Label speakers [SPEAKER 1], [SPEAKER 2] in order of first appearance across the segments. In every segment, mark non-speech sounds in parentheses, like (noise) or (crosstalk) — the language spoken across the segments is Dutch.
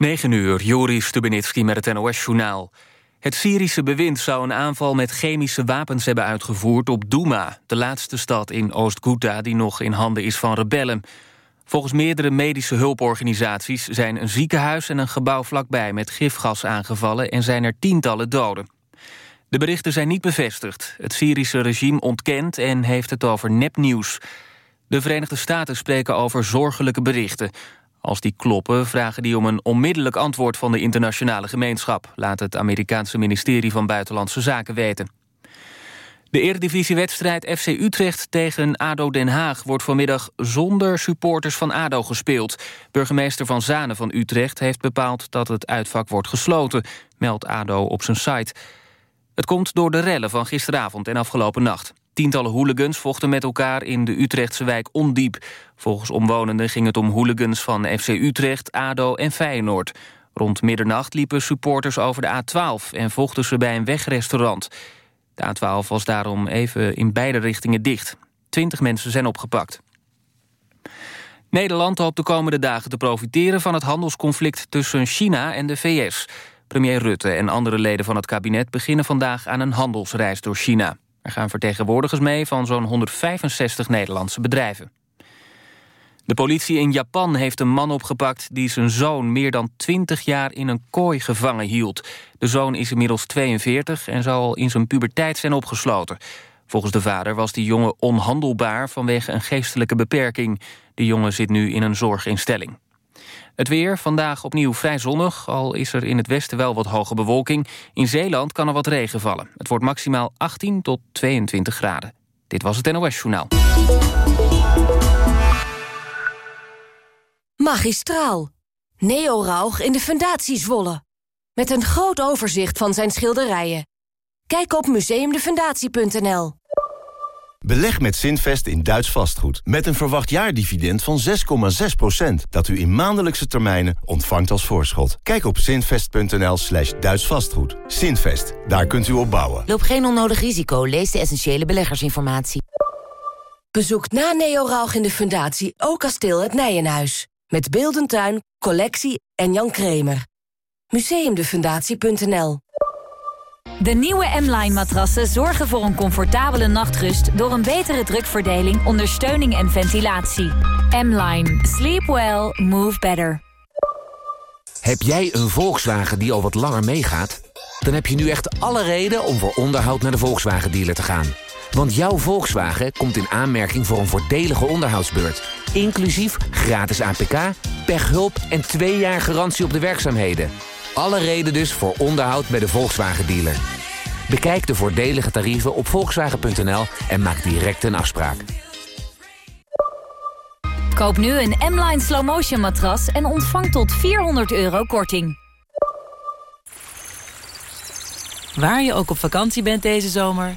[SPEAKER 1] 9 uur, Joris Stubenitski met het NOS-journaal. Het Syrische bewind zou een aanval met chemische wapens hebben uitgevoerd op Douma... de laatste stad in Oost-Ghouta die nog in handen is van rebellen. Volgens meerdere medische hulporganisaties zijn een ziekenhuis en een gebouw vlakbij... met gifgas aangevallen en zijn er tientallen doden. De berichten zijn niet bevestigd. Het Syrische regime ontkent en heeft het over nepnieuws. De Verenigde Staten spreken over zorgelijke berichten... Als die kloppen, vragen die om een onmiddellijk antwoord van de internationale gemeenschap, laat het Amerikaanse ministerie van Buitenlandse Zaken weten. De eredivisiewedstrijd FC Utrecht tegen ADO Den Haag... wordt vanmiddag zonder supporters van ADO gespeeld. Burgemeester Van Zanen van Utrecht heeft bepaald... dat het uitvak wordt gesloten, meldt ADO op zijn site. Het komt door de rellen van gisteravond en afgelopen nacht. Tientallen hooligans vochten met elkaar in de Utrechtse wijk Ondiep. Volgens omwonenden ging het om hooligans van FC Utrecht, ADO en Feyenoord. Rond middernacht liepen supporters over de A12 en vochten ze bij een wegrestaurant. De A12 was daarom even in beide richtingen dicht. Twintig mensen zijn opgepakt. Nederland hoopt de komende dagen te profiteren van het handelsconflict tussen China en de VS. Premier Rutte en andere leden van het kabinet beginnen vandaag aan een handelsreis door China. Er gaan vertegenwoordigers mee van zo'n 165 Nederlandse bedrijven. De politie in Japan heeft een man opgepakt... die zijn zoon meer dan 20 jaar in een kooi gevangen hield. De zoon is inmiddels 42 en zal in zijn puberteit zijn opgesloten. Volgens de vader was die jongen onhandelbaar vanwege een geestelijke beperking. De jongen zit nu in een zorginstelling. Het weer, vandaag opnieuw vrij zonnig, al is er in het westen wel wat hoge bewolking. In Zeeland kan er wat regen vallen. Het wordt maximaal 18 tot 22 graden. Dit was het NOS Journaal.
[SPEAKER 2] Magistraal. Neo Rauch in de Fundatie Zwolle. Met een groot overzicht van zijn schilderijen. Kijk op museumdefundatie.nl.
[SPEAKER 3] Beleg met Zinvest in Duits vastgoed. Met een verwacht jaardividend van 6,6%. Dat u in maandelijkse termijnen ontvangt als voorschot. Kijk op zinvest.nl slash Duits vastgoed. Zinvest, daar kunt u op bouwen.
[SPEAKER 4] Loop geen onnodig risico. Lees de essentiële beleggersinformatie.
[SPEAKER 2] Bezoek na Neo Rauch in de Fundatie ook kasteel het Nijenhuis. Met Beeldentuin, collectie en Jan Kremer. Museumdefundatie.nl
[SPEAKER 5] De nieuwe M-Line matrassen zorgen voor een comfortabele nachtrust... door een betere drukverdeling, ondersteuning en ventilatie. M-Line. Sleep well. Move better.
[SPEAKER 6] Heb jij een Volkswagen die al wat langer meegaat? Dan heb je nu echt alle reden om voor onderhoud naar de Volkswagen dealer te gaan. Want jouw Volkswagen komt in aanmerking voor een voordelige onderhoudsbeurt. Inclusief gratis APK, pechhulp en twee jaar garantie op de werkzaamheden. Alle reden dus voor onderhoud bij de Volkswagen dealer. Bekijk de voordelige tarieven op volkswagen.nl en maak direct een afspraak.
[SPEAKER 5] Koop nu een M-Line Slow Motion matras en ontvang tot 400 euro korting.
[SPEAKER 7] Waar je ook op vakantie bent deze zomer...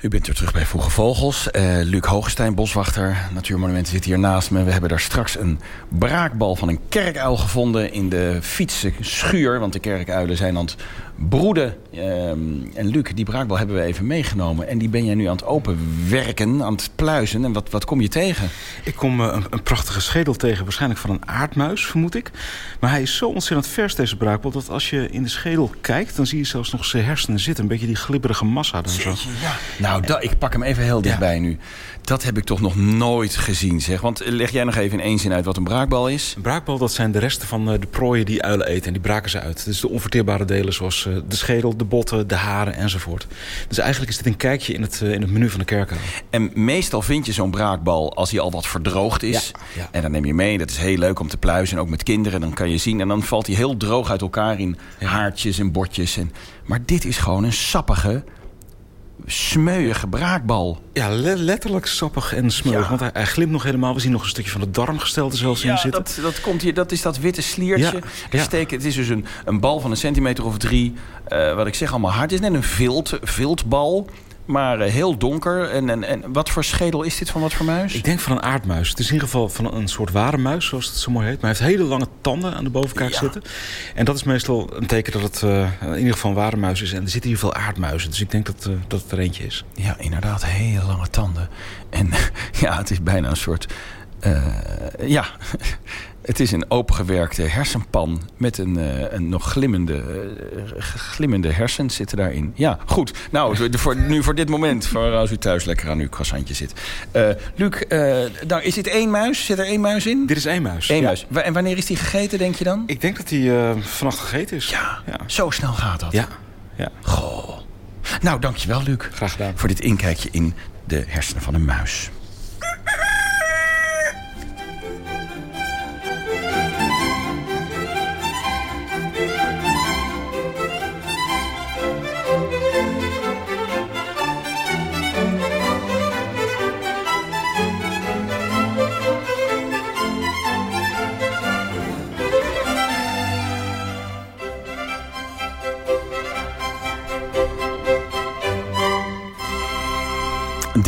[SPEAKER 8] U bent weer terug bij Vroege Vogels. Uh, Luc Hoogestein, boswachter, Natuurmonumenten, zit hier naast me. We hebben daar straks een braakbal van een kerkuil gevonden in de fietsenschuur. Want de kerkuilen zijn aan het broeden. Uh, en Luc, die braakbal hebben we even meegenomen. En die ben jij nu aan het openwerken, aan het pluizen. En wat, wat kom je tegen?
[SPEAKER 9] Ik kom uh, een, een, prachtige schedel tegen, waarschijnlijk van een aardmuis, vermoed ik. Maar hij is zo ontzettend vers, deze braakbal, dat als je in de schedel kijkt... dan zie je zelfs nog zijn hersenen zitten. Een beetje die glibberige massa. Dan zo.
[SPEAKER 8] Ja. Nou, ik pak hem even heel dichtbij ja. nu. Dat heb ik toch nog nooit gezien, zeg. Want leg jij nog even in één zin uit wat een braakbal is?
[SPEAKER 9] Een braakbal, dat zijn de resten van de prooien die uilen eten. En die braken ze uit. Dus de onverteerbare delen zoals de schedel, de botten, de haren enzovoort. Dus eigenlijk is dit een kijkje in het, in het menu van de kerkhuis.
[SPEAKER 8] En meestal vind je zo'n braakbal als hij al wat verdroogd is.
[SPEAKER 9] Ja, ja.
[SPEAKER 8] En dan neem je mee. Dat is heel leuk om te pluizen. Ook met kinderen. Dan kan je zien. En dan valt hij heel droog uit elkaar in haartjes en bordjes. En... Maar dit is gewoon een sappige smeuïge braakbal.
[SPEAKER 9] Ja, le letterlijk sappig en smeuig. Ja. Want hij, hij, glimt nog helemaal. We zien nog een stukje van het darmgestelte zelfs
[SPEAKER 8] ja,
[SPEAKER 9] in zitten.
[SPEAKER 8] Dat, dat, komt hier, dat is dat witte sliertje.
[SPEAKER 9] Ja,
[SPEAKER 8] ja. Steken, het is dus een, een bal van een centimeter of drie. Uh, wat ik zeg, allemaal hard. Het is net een vilt, viltbal. Maar eh, heel donker. En, en, en wat voor schedel is dit van wat voor muis?
[SPEAKER 9] Ik denk van een aardmuis. Het is in ieder geval van een soort ware muis, zoals het zo mooi heet. Maar hij heeft hele lange tanden aan de bovenkaak zitten. En dat is meestal een teken dat het uh, in ieder geval een ware muis is. En er zitten hier veel aardmuizen, dus ik denk dat, uh, dat het er eentje is.
[SPEAKER 8] Ja, inderdaad, hele lange tanden. En (laughs) ja, het is bijna een soort... Uh, ja, (laughs) het is een opengewerkte hersenpan met een, uh, een nog glimmende, uh, glimmende hersens zitten daarin. Ja, goed. Nou, voor, nu voor dit moment, voor als u thuis lekker aan uw croissantje zit. Luc, nou, is dit één muis? Zit er één muis in?
[SPEAKER 9] Dit is één muis.
[SPEAKER 8] Eén
[SPEAKER 9] ja.
[SPEAKER 8] muis. En wanneer is die gegeten, denk je dan?
[SPEAKER 9] Ik denk dat die vannacht gegeten is.
[SPEAKER 8] Ja, ja, zo snel gaat dat.
[SPEAKER 9] Ja. ja.
[SPEAKER 8] Goh. Nou, dankjewel, Luc.
[SPEAKER 9] Graag gedaan.
[SPEAKER 8] Voor dit inkijkje in de hersenen van een muis.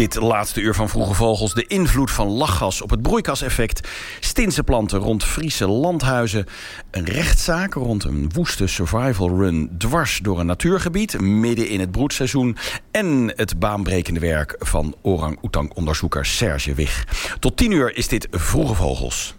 [SPEAKER 8] Dit laatste uur van Vroege Vogels. De invloed van lachgas op het broeikaseffect. Stinsenplanten rond Friese landhuizen. Een rechtszaak rond een woeste survival run dwars door een natuurgebied. Midden in het broedseizoen. En het baanbrekende werk van orang-oetang-onderzoeker Serge Wig. Tot tien uur is dit Vroege Vogels.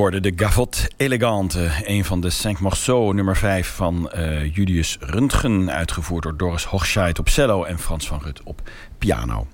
[SPEAKER 8] Hoorde de Gavotte Elegante, een van de Cinq Morceaux, nummer 5 van uh, Julius Röntgen, uitgevoerd door Doris Hochscheid op cello en Frans van Rut op piano.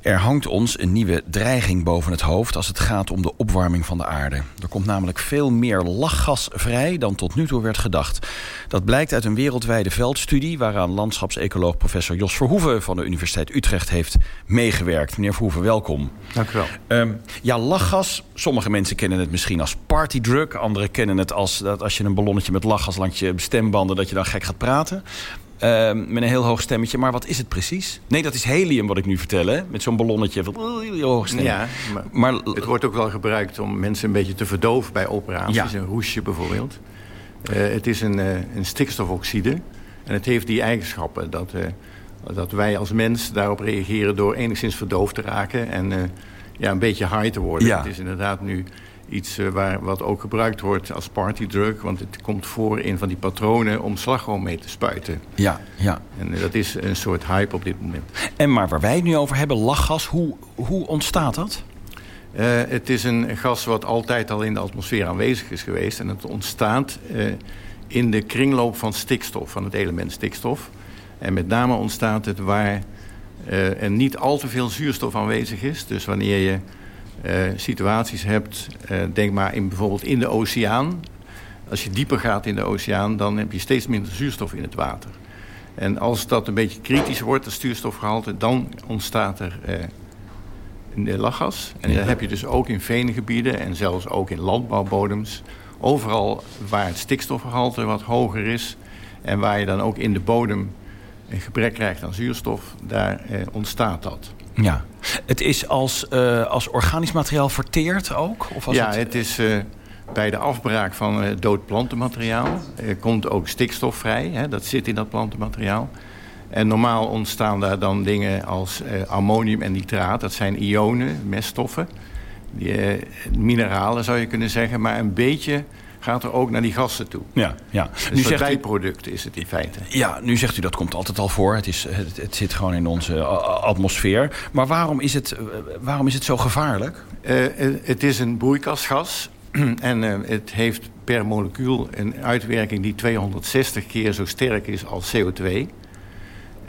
[SPEAKER 8] Er hangt ons een nieuwe dreiging boven het hoofd als het gaat om de opwarming van de aarde. Er komt namelijk veel meer lachgas vrij dan tot nu toe werd gedacht. Dat blijkt uit een wereldwijde veldstudie waaraan landschapsecoloog professor Jos Verhoeven van de Universiteit Utrecht heeft meegewerkt. Meneer Verhoeven, welkom.
[SPEAKER 10] Dank u wel.
[SPEAKER 8] Um, ja, lachgas. Sommige mensen kennen het misschien als partydrug. Anderen kennen het als dat als je een ballonnetje met lachgas langs je stembanden dat je dan gek gaat praten. Uh, met een heel hoog stemmetje. Maar wat is het precies? Nee, dat is helium wat ik nu vertel, hè? Met zo'n ballonnetje van hoog stem.
[SPEAKER 10] Ja, maar, maar, het wordt ook wel gebruikt om mensen een beetje te verdoven bij operaties. Ja. Een roesje bijvoorbeeld. Uh, het is een, uh, een stikstofoxide. En het heeft die eigenschappen dat, uh, dat wij als mens daarop reageren... door enigszins verdoofd te raken en ja, een beetje high te worden.
[SPEAKER 8] Ja.
[SPEAKER 10] Het is inderdaad nu Iets waar, wat ook gebruikt wordt als partydrug. Want het komt voor in van die patronen om slagroom mee te spuiten.
[SPEAKER 8] Ja, ja.
[SPEAKER 10] En dat is een soort hype op dit moment.
[SPEAKER 8] En maar waar wij het nu over hebben, lachgas, hoe, hoe ontstaat dat?
[SPEAKER 10] Uh, het is een gas wat altijd al in de atmosfeer aanwezig is geweest. En het ontstaat uh, in de kringloop van stikstof, van het element stikstof. En met name ontstaat het waar uh, er niet al te veel zuurstof aanwezig is. Dus wanneer je situaties hebt, denk maar in, bijvoorbeeld in de oceaan. Als je dieper gaat in de oceaan, dan heb je steeds minder zuurstof in het water. En als dat een beetje kritisch wordt, het zuurstofgehalte... dan ontstaat er lachgas. En dat heb je dus ook in veengebieden en zelfs ook in landbouwbodems. Overal waar het stikstofgehalte wat hoger is... en waar je dan ook in de bodem een gebrek krijgt aan zuurstof... daar eh, ontstaat dat.
[SPEAKER 8] Ja. Het is als, uh, als organisch materiaal verteerd ook?
[SPEAKER 10] Of als ja, het, het is... Uh, bij de afbraak van uh, dood plantenmateriaal komt ook stikstof vrij. Hè, dat zit in dat plantenmateriaal. En normaal ontstaan daar dan dingen als uh, ammonium en nitraat. Dat zijn ionen, meststoffen. Die, uh, mineralen zou je kunnen zeggen. Maar een beetje gaat er ook naar die gassen toe.
[SPEAKER 8] Ja, ja.
[SPEAKER 10] Dus nu zegt bijproduct is het in feite.
[SPEAKER 8] Ja, nu zegt u dat komt altijd al voor. Het, is, het, het zit gewoon in onze atmosfeer. Maar waarom is het, waarom is het zo gevaarlijk?
[SPEAKER 10] Uh, het is een broeikasgas. (clears throat) en het heeft per molecuul een uitwerking die 260 keer zo sterk is als CO2.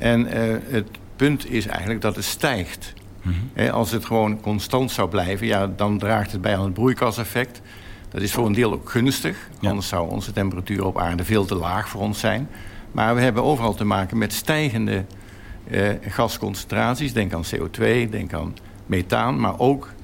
[SPEAKER 10] En uh, het punt is eigenlijk dat het stijgt. Mm als het gewoon constant zou blijven, ja, dan draagt het bij aan het broeikaseffect. Dat is voor een deel ook gunstig. Anders zou onze temperatuur op aarde veel te laag voor ons zijn. Maar we hebben overal te maken met stijgende uh, gasconcentraties. Denk aan CO2, denk aan methaan, maar ook eh,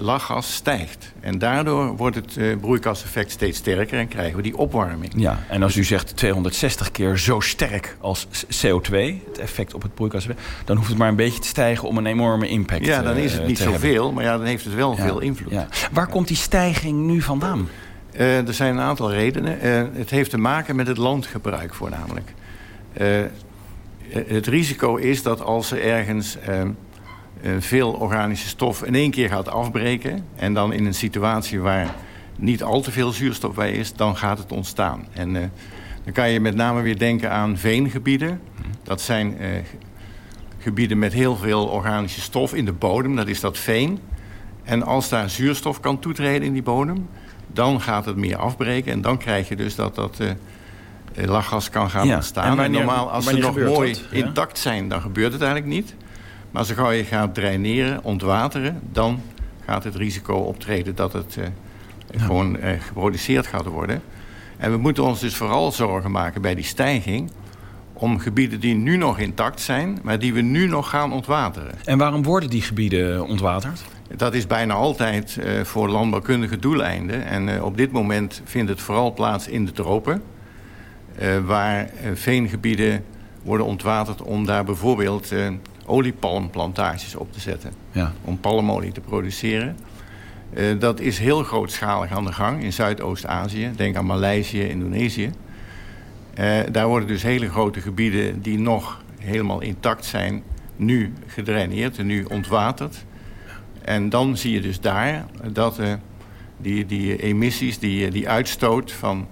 [SPEAKER 10] lachgas stijgt. En daardoor wordt het uh, broeikaseffect steeds sterker en krijgen we die opwarming.
[SPEAKER 8] Ja, en als u zegt 260 keer zo sterk als CO2, het effect op het broeikaseffect... dan hoeft het maar een beetje te stijgen om een enorme impact
[SPEAKER 10] Ja, dan is het niet zoveel, maar ja, dan heeft het wel veel invloed. Ja.
[SPEAKER 8] Waar komt die stijging nu vandaan?
[SPEAKER 10] Uh, er zijn een aantal redenen. Uh, het heeft te maken met het landgebruik voornamelijk. het risico is dat als er ergens uh, veel organische stof in één keer gaat afbreken... en dan in een situatie waar niet al te veel zuurstof bij is... dan gaat het ontstaan. En uh, dan kan je met name weer denken aan veengebieden. Dat zijn uh, gebieden met heel veel organische stof in de bodem. Dat is dat veen. En als daar zuurstof kan toetreden in die bodem... dan gaat het meer afbreken. En dan krijg je dus dat dat lachgas kan gaan ja. ontstaan. En, wanneer, en normaal, als ze nog mooi dat, ja? intact zijn, dan gebeurt het eigenlijk niet... Maar zo gauw je gaat draineren, ontwateren... dan gaat het risico optreden dat het uh, ja. gewoon uh, geproduceerd gaat worden. En we moeten ons dus vooral zorgen maken bij die stijging... om gebieden die nu nog intact zijn... maar die we nu nog gaan ontwateren.
[SPEAKER 8] En waarom worden die gebieden ontwaterd?
[SPEAKER 10] Dat is bijna altijd uh, voor landbouwkundige doeleinden. En op dit moment vindt het vooral plaats in de tropen... waar veengebieden worden ontwaterd om daar bijvoorbeeld oliepalmplantages op te zetten. Ja. Om palmolie te produceren. Uh, dat is heel grootschalig aan de gang in Zuidoost-Azië. Denk aan Maleisië, Indonesië. Uh, daar worden dus hele grote gebieden die nog helemaal intact zijn... nu gedraineerd en nu ontwaterd. En dan zie je dus daar dat uh, die, die emissies, die, die uitstoot van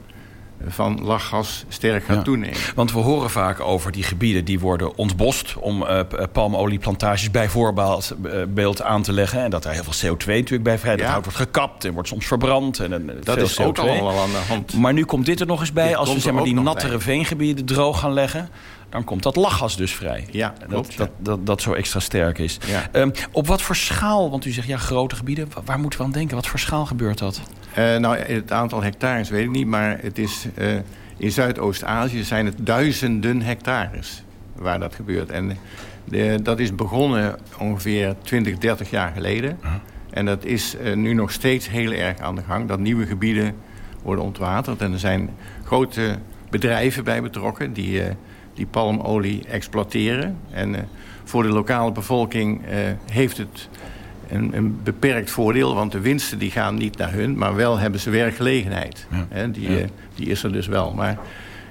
[SPEAKER 10] van lachgas sterk gaat ja. toenemen.
[SPEAKER 8] Want we horen vaak over die gebieden die worden ontbost... om uh, palmolieplantages bijvoorbeeld beeld aan te leggen... en dat er heel veel CO2 natuurlijk bij vrij. Dat hout wordt gekapt en wordt soms verbrand. En, en
[SPEAKER 10] dat is
[SPEAKER 8] CO2.
[SPEAKER 10] ook allemaal aan de hand.
[SPEAKER 8] Maar nu komt dit er nog eens bij. Dit als we zeg maar, die nattere bij. veengebieden droog gaan leggen dan komt dat lachgas dus vrij.
[SPEAKER 10] Ja,
[SPEAKER 8] klopt,
[SPEAKER 10] dat,
[SPEAKER 8] ja. Dat, dat, dat zo extra sterk is. Ja. Um, op wat voor schaal, want u zegt ja, grote gebieden... waar moeten we aan denken? Wat voor schaal gebeurt dat?
[SPEAKER 10] Uh, nou, het aantal hectares weet ik niet, maar het is... Uh, in Zuidoost-Azië zijn het duizenden hectares waar dat gebeurt. En de, dat is begonnen ongeveer 20, 30 jaar geleden. -huh. En dat is uh, nu nog steeds heel erg aan de gang. Dat nieuwe gebieden worden ontwaterd. En er zijn grote bedrijven bij betrokken... die die palmolie exploiteren. En uh, voor de lokale bevolking uh, heeft het een, een, beperkt voordeel... want de winsten die gaan niet naar hun, maar wel hebben ze werkgelegenheid. Ja. Die, ja. uh, die is er dus wel. Maar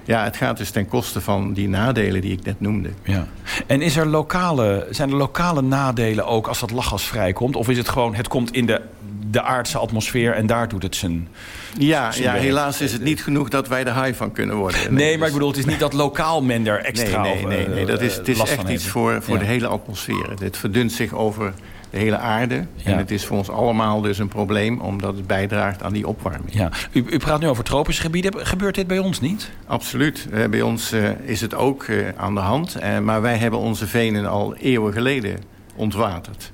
[SPEAKER 10] ja, het gaat dus ten koste van die nadelen die ik net noemde.
[SPEAKER 8] Ja. En is er lokale, zijn er lokale nadelen ook als dat lachgas vrijkomt? Of is het gewoon, het komt in de de aardse atmosfeer en daar doet het zijn...
[SPEAKER 10] Ja, ja helaas is het niet genoeg dat wij er high van kunnen worden.
[SPEAKER 8] Nee, nee maar ik bedoel, het is niet dat lokaal men er extra
[SPEAKER 10] Nee, nee, nee, nee, dat is, het is echt iets voor, voor de hele atmosfeer. Het verdunt zich over de hele aarde. En het is voor ons allemaal dus een probleem... omdat het bijdraagt aan die opwarming.
[SPEAKER 8] Ja. U, u praat nu over tropische gebieden. Gebeurt dit bij ons niet?
[SPEAKER 10] Absoluut. Uh, bij ons uh, is het ook aan de hand. maar wij hebben onze venen al eeuwen geleden ontwaterd.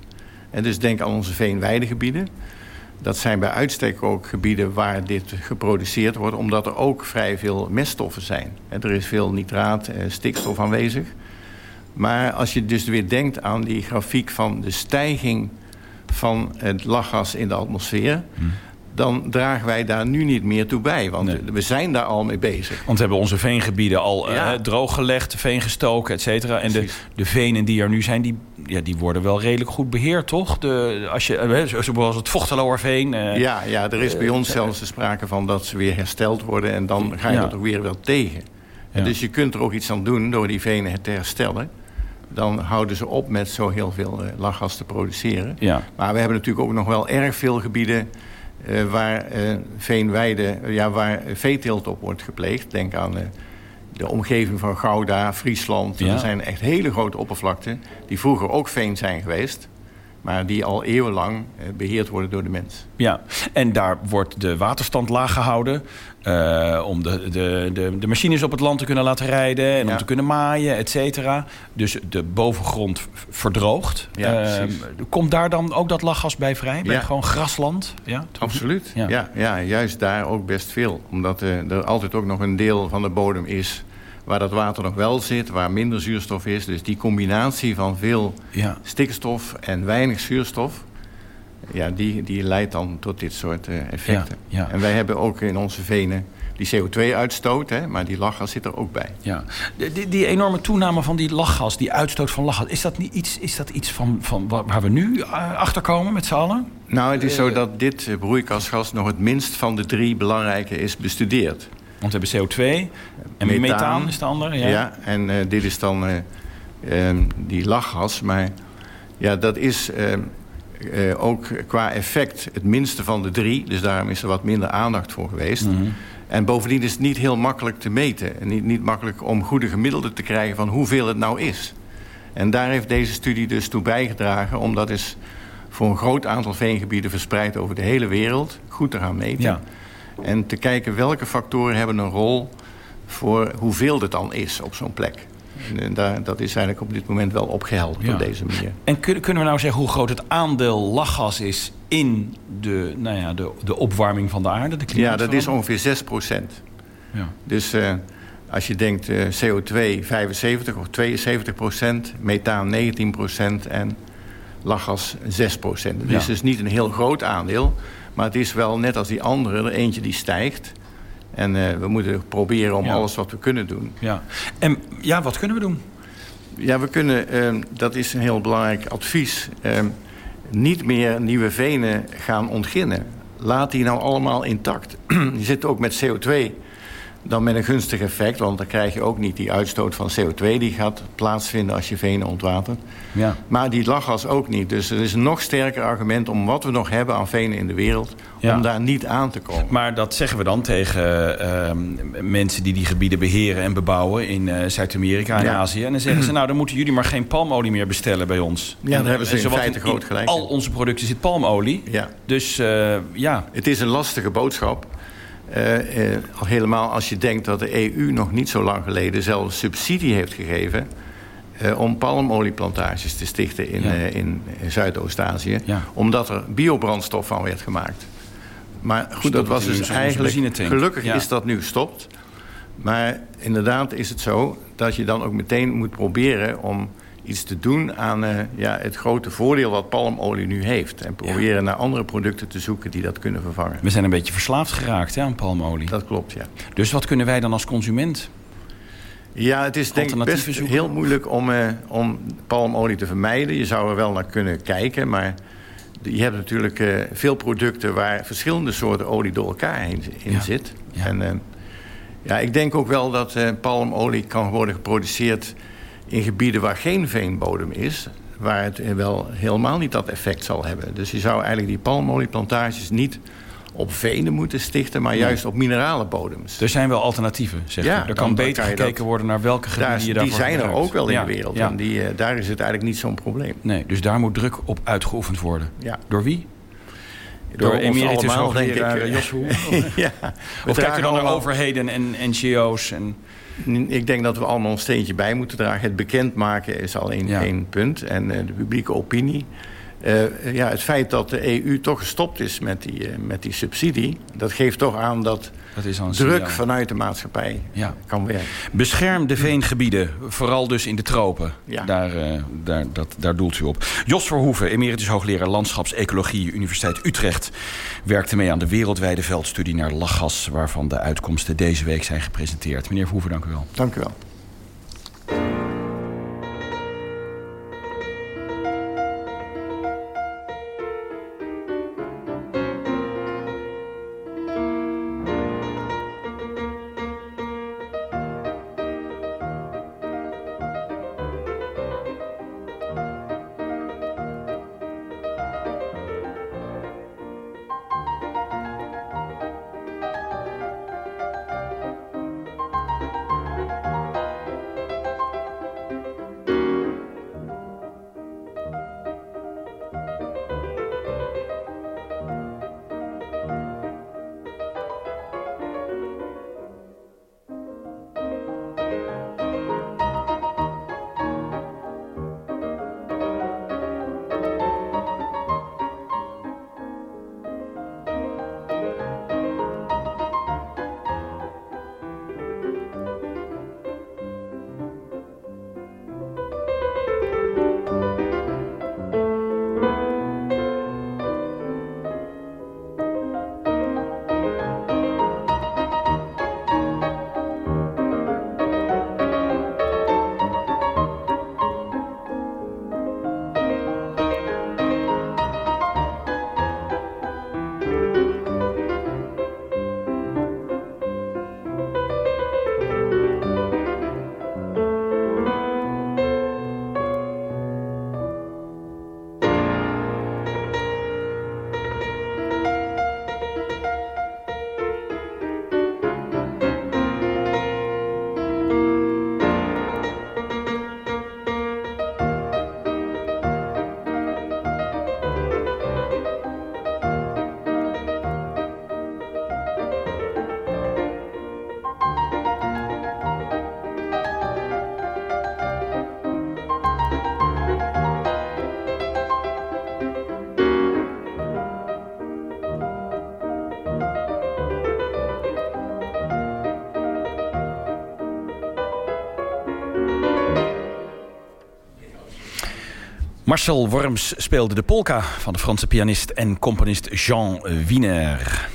[SPEAKER 10] En dus denk aan onze veenweidegebieden. Dat zijn bij uitstek ook gebieden waar dit geproduceerd wordt... omdat er ook vrij veel meststoffen zijn. Er is veel nitraat stikstof aanwezig... Maar als je dus weer denkt aan die grafiek van de stijging van het lachgas in de atmosfeer... Dan dragen wij daar nu niet meer toe bij. Want we zijn daar al mee bezig.
[SPEAKER 8] Want we hebben onze veengebieden al ja. uh, drooggelegd, veen gestoken, et cetera. En de, de venen die er nu zijn, die, ja, die worden wel redelijk goed beheerd, toch? De, als je, uh, zoals het Vochteloerveen.
[SPEAKER 10] Uh, ja, ja, er is bij ons zelfs de sprake van dat ze weer hersteld worden... en dan ga je dat ook weer wel tegen. Dus je kunt er ook iets aan doen door die venen te herstellen dan houden ze op met zo heel veel uh, lachgas te produceren. Ja. Maar we hebben natuurlijk ook nog wel erg veel gebieden... Uh, waar uh, veenweide, ja, waar veeteelt op wordt gepleegd. Denk aan de omgeving van Gouda, Friesland. Ja. Er zijn echt hele grote oppervlakten... die vroeger ook veen zijn geweest maar die al eeuwenlang beheerd worden door de mens.
[SPEAKER 8] Ja, en daar wordt de waterstand laag gehouden... Uh, om de, de, de, de, machines op het land te kunnen laten rijden... en om te kunnen maaien, et cetera. Dus de bovengrond verdroogt. Ja, uh, komt daar dan ook dat lachgas bij vrij? Bij gewoon grasland?
[SPEAKER 10] Ja, Absoluut. Ja. Ja, juist daar ook best veel. Omdat uh, er altijd ook nog een deel van de bodem is... waar dat water nog wel zit, waar minder zuurstof is. Dus die combinatie van veel stikstof en weinig zuurstof ja, die, die leidt dan tot dit soort uh, effecten. Ja, En wij hebben ook in onze venen die CO2-uitstoot, maar die lachgas zit er ook bij.
[SPEAKER 8] Ja. Die, die, enorme toename van die lachgas, die uitstoot van lachgas... is dat, niet iets, is dat iets van, van waar we nu uh, achter komen met z'n allen?
[SPEAKER 10] Nou, het is zo dat dit broeikasgas nog het minst van de drie belangrijke is bestudeerd.
[SPEAKER 8] Want we hebben CO2 en methaan, methaan is de andere.
[SPEAKER 10] Ja, ja en uh, dit is dan uh, die lachgas. Maar ja, dat is ehm, uh, ook qua effect het minste van de drie. Dus daarom is er wat minder aandacht voor geweest. Mhm. En bovendien is het niet heel makkelijk te meten. En niet, niet makkelijk om goede gemiddelden te krijgen van hoeveel het nou is. En daar heeft deze studie dus toe bijgedragen... om dat is voor een groot aantal veengebieden verspreid over de hele wereld... goed te gaan meten. Ja. En te kijken welke factoren hebben een rol voor hoeveel het dan is op zo'n plek. En daar, dat is eigenlijk op dit moment wel opgehelderd op deze manier.
[SPEAKER 8] En kunnen, kunnen we nou zeggen hoe groot het aandeel lachgas is... in de, nou ja, de, de opwarming van de aarde? De
[SPEAKER 10] ja, dat is ongeveer 6 procent. Ja. Dus uh, als je denkt uh, CO2 75 of 72 procent... methaan 19 procent en lachgas 6 procent. Het is dus niet een heel groot aandeel... maar het is wel net als die andere er eentje die stijgt... En uh, we moeten proberen om ja. alles wat we kunnen doen.
[SPEAKER 8] Ja. En ja, wat kunnen we doen?
[SPEAKER 10] Ja, we kunnen, uh, dat is een heel belangrijk advies... Uh, niet meer nieuwe venen gaan ontginnen. Laat die nou allemaal intact. (clears throat) Je zit ook met CO2 dan met een gunstig effect. Want dan krijg je ook niet die uitstoot van CO2 die gaat plaatsvinden als je venen ontwatert. Ja. Maar die lachgas ook niet. Dus er is een nog sterker argument om wat we nog hebben aan venen in de wereld... om daar niet aan te komen.
[SPEAKER 8] Maar dat zeggen we dan tegen uh, mensen die die gebieden beheren en bebouwen... in uh, Zuid-Amerika en ja. Azië. En dan zeggen ze, nou dan moeten jullie maar geen palmolie meer bestellen bij ons.
[SPEAKER 10] Ja, daar hebben ze in feite groot gelijk.
[SPEAKER 8] Al onze producten zit palmolie. Ja. Dus uh, ja.
[SPEAKER 10] Het is een lastige boodschap. Uh, uh, helemaal als je denkt dat de EU nog niet zo lang geleden zelfs subsidie heeft gegeven... Uh, om palmolieplantages te stichten in, ja. in Zuidoost-Azië. Ja. Omdat er biobrandstof van werd gemaakt. Maar goed, dat was dus eigenlijk... Gelukkig ja. is dat nu gestopt. Maar inderdaad is het zo dat je dan ook meteen moet proberen... om iets te doen aan uh, ja, het grote voordeel wat palmolie nu heeft. En proberen naar andere producten te zoeken die dat kunnen vervangen.
[SPEAKER 8] We zijn een beetje verslaafd geraakt hè, aan palmolie.
[SPEAKER 10] Dat klopt, ja.
[SPEAKER 8] Dus wat kunnen wij dan als consument
[SPEAKER 10] ja, het is denk ik best heel moeilijk om, uh, om palmolie te vermijden. Je zou er wel naar kunnen kijken, maar je hebt natuurlijk uh, veel producten... waar verschillende soorten olie door elkaar heen in ja. zit. Ja. En ja, ik denk ook wel dat palmolie kan worden geproduceerd in gebieden waar geen veenbodem is. waar het wel helemaal niet dat effect zal hebben. Dus je zou eigenlijk die palmolieplantages niet op venen moeten stichten... maar juist op minerale bodems.
[SPEAKER 8] Er zijn wel alternatieven, zeg ja, Er kan beter gekeken worden naar welke gebieden je daarvoor
[SPEAKER 10] Die zijn er ook wel in de wereld. En die, uh, daar is het eigenlijk niet zo'n probleem.
[SPEAKER 8] Nee, dus daar moet druk op uitgeoefend worden.
[SPEAKER 10] Ja.
[SPEAKER 8] Door wie?
[SPEAKER 10] Door, Door emeritus hoogleraar
[SPEAKER 8] eh, Jos (laughs) ja. Of dan naar overheden en NGO's? En...
[SPEAKER 10] Ik denk dat we allemaal een steentje bij moeten dragen. Het bekendmaken is al één, punt. En uh, de publieke opinie. Uh, ja, het feit dat de EU toch gestopt is met die, uh, met die subsidie... dat geeft toch aan dat, dat is druk vanuit de maatschappij ja. kan werken.
[SPEAKER 8] Bescherm de veengebieden, vooral dus in de tropen. Ja. Daar, uh, daar, dat, daar doelt u op. Jos Verhoeven, emeritus hoogleraar landschapsecologie... Universiteit Utrecht, werkte mee aan de wereldwijde veldstudie naar lachgas... waarvan de uitkomsten deze week zijn gepresenteerd. Meneer Verhoeven, dank u wel.
[SPEAKER 10] Dank u wel.
[SPEAKER 8] Marcel Worms speelde de polka van de Franse pianist en componist Jean Wiener.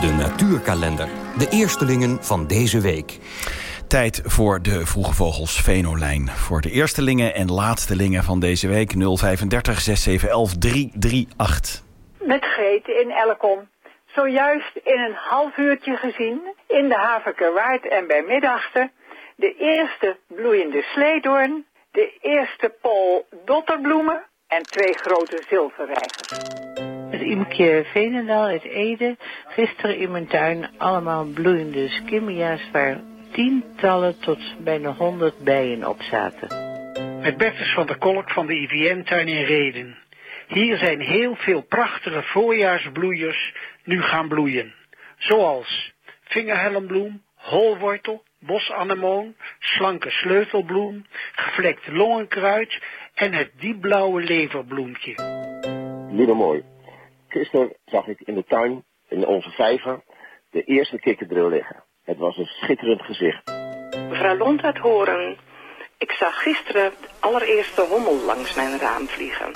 [SPEAKER 11] De natuurkalender. De eerstelingen van deze week.
[SPEAKER 8] Tijd voor de vroege vogels Venolijn. Voor de eerstelingen en laatstelingen van deze week 035 6711 338.
[SPEAKER 12] Met Greet in Elkom. Zojuist in een half uurtje gezien in de Haverkerwaard en bij Middachten de eerste bloeiende sleedoorn de eerste pol dotterbloemen en twee grote zilverreigers.
[SPEAKER 13] Het Imke Veenendaal uit Ede. Gisteren in mijn tuin allemaal bloeiende skimmia's waar tientallen tot bijna honderd bijen op zaten.
[SPEAKER 14] Met Bertus van der Kolk van de IVN-tuin in Reden. Hier zijn heel veel prachtige voorjaarsbloeiers nu gaan bloeien. Zoals vingerhelmbloem, holwortel, bosanemoon, slanke sleutelbloem, gevlekt longenkruid en het diepblauwe leverbloempje.
[SPEAKER 15] Lieve mooi. Gisteren zag ik in de tuin, in onze vijver, de eerste kikkerdril liggen. Het was een schitterend gezicht.
[SPEAKER 16] Mevrouw Lont uit Horen. Ik zag gisteren de allereerste hommel langs mijn raam vliegen.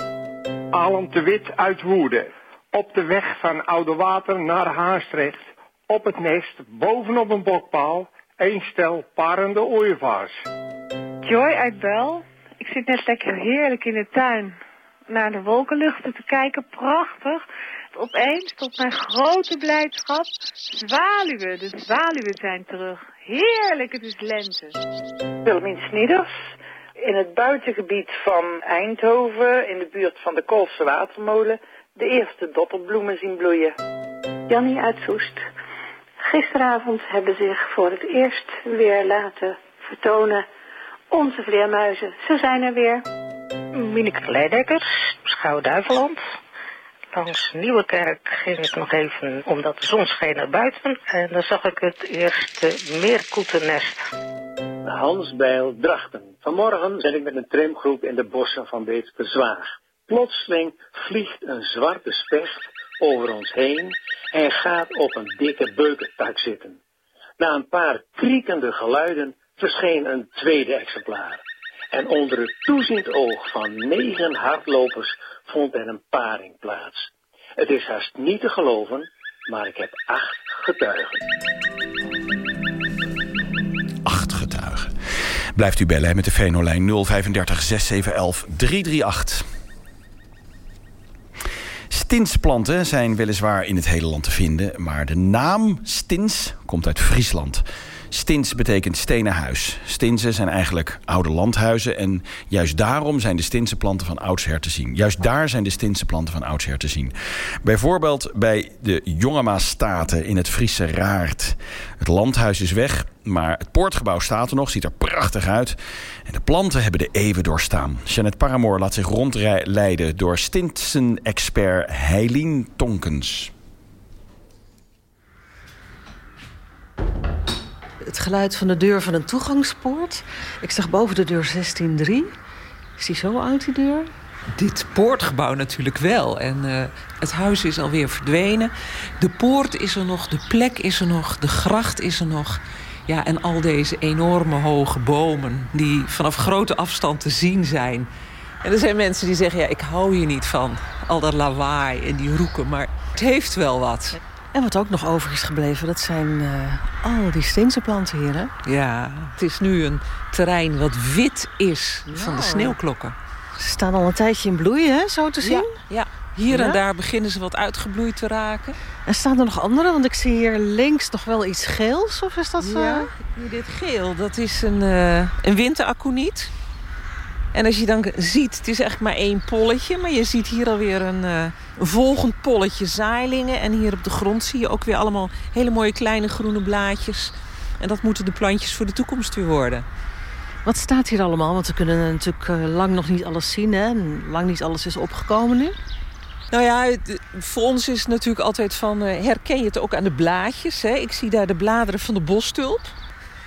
[SPEAKER 17] Alan de Wit uit Woerden. Op de weg van Oude Water naar Haastrecht. Op het nest, bovenop een bokpaal, een stel parende ooievaars.
[SPEAKER 18] Joy uit Bel. Ik zit net lekker heerlijk in de tuin naar de wolkenluchten te kijken. Prachtig. Opeens, tot mijn grote blijdschap, zwaluwen. De zwaluwen zijn terug. Heerlijk, het is lente.
[SPEAKER 19] Willemien Snieders.
[SPEAKER 12] In het buitengebied van Eindhoven, in de buurt van de Koolse Watermolen, de eerste dotterbloemen zien bloeien.
[SPEAKER 19] Jannie uit Soest. Gisteravond hebben zich voor het eerst weer laten vertonen onze vleermuizen. Ze zijn er weer.
[SPEAKER 20] Mineke Leidekkers, Schouw-Duiveland. Langs Nieuwekerk ging ik nog even, omdat de zon scheen naar buiten. En dan zag ik het eerste meerkoetennest.
[SPEAKER 21] Hans Bijl, Drachten. Vanmorgen zit ik met een tramgroep in de bossen van Beesterzwaag. Plotseling vliegt een zwarte specht over ons heen en gaat op een dikke beukentak zitten. Na een paar kriekende geluiden verscheen een tweede exemplaar. En onder het toeziend oog van negen hardlopers vond er een paring plaats. Het is haast niet te geloven, maar ik heb acht getuigen.
[SPEAKER 8] Acht getuigen. Blijft u bellen met de Venolijn 035 6711 338. Stinsplanten zijn weliswaar in het hele land te vinden... maar de naam stins komt uit Friesland. Stins betekent stenen huis. Stinsen zijn eigenlijk oude landhuizen... en juist daarom zijn de Stinse planten van oudsher te zien. Juist daar zijn de Stinse planten van oudsher te zien. Bijvoorbeeld bij de Jongema-staten in het Friese Raard. Het landhuis is weg, maar het poortgebouw staat er nog, ziet er prachtig uit. En de planten hebben de eeuwen doorstaan. Jeannette Paramoor laat zich rondleiden door Stinsen-expert Heilien Tonkens.
[SPEAKER 22] Het geluid van de deur van een toegangspoort. Ik zag boven de deur 16.3. Is die zo oud, die deur?
[SPEAKER 23] Dit poortgebouw natuurlijk wel. En uh, het huis is alweer verdwenen. De poort is er nog, de plek is er nog, de gracht is er nog. Ja, en al deze enorme hoge bomen die vanaf grote afstand te zien zijn. En er zijn mensen die zeggen, ja, ik hou hier niet van. Al dat lawaai en die roeken, maar het heeft wel wat.
[SPEAKER 22] En wat ook nog over is gebleven, dat zijn uh, al die steense hier, hè?
[SPEAKER 23] Ja, het is nu een terrein wat wit is van de sneeuwklokken.
[SPEAKER 22] Ze staan al een tijdje in bloei, hè, zo te zien?
[SPEAKER 23] Ja, ja. hier ja? en daar beginnen ze wat uitgebloeid te raken.
[SPEAKER 22] En staan er nog andere? Want ik zie hier links nog wel iets geels, of is dat...
[SPEAKER 23] Ja, uh... dit geel, dat is een, uh, een winteraconiet. En als je dan ziet, het is echt maar één polletje... maar je ziet hier alweer een, uh, een volgend polletje zaailingen. En hier op de grond zie je ook weer allemaal hele mooie kleine groene blaadjes. En dat moeten de plantjes voor de toekomst weer worden.
[SPEAKER 22] Wat staat hier allemaal? Want we kunnen natuurlijk uh, lang nog niet alles zien. Hè? En lang niet alles is opgekomen nu.
[SPEAKER 23] Nou ja, voor ons is het natuurlijk altijd van... Uh, herken je het ook aan de blaadjes? Hè? Ik zie daar de bladeren van de bostulp.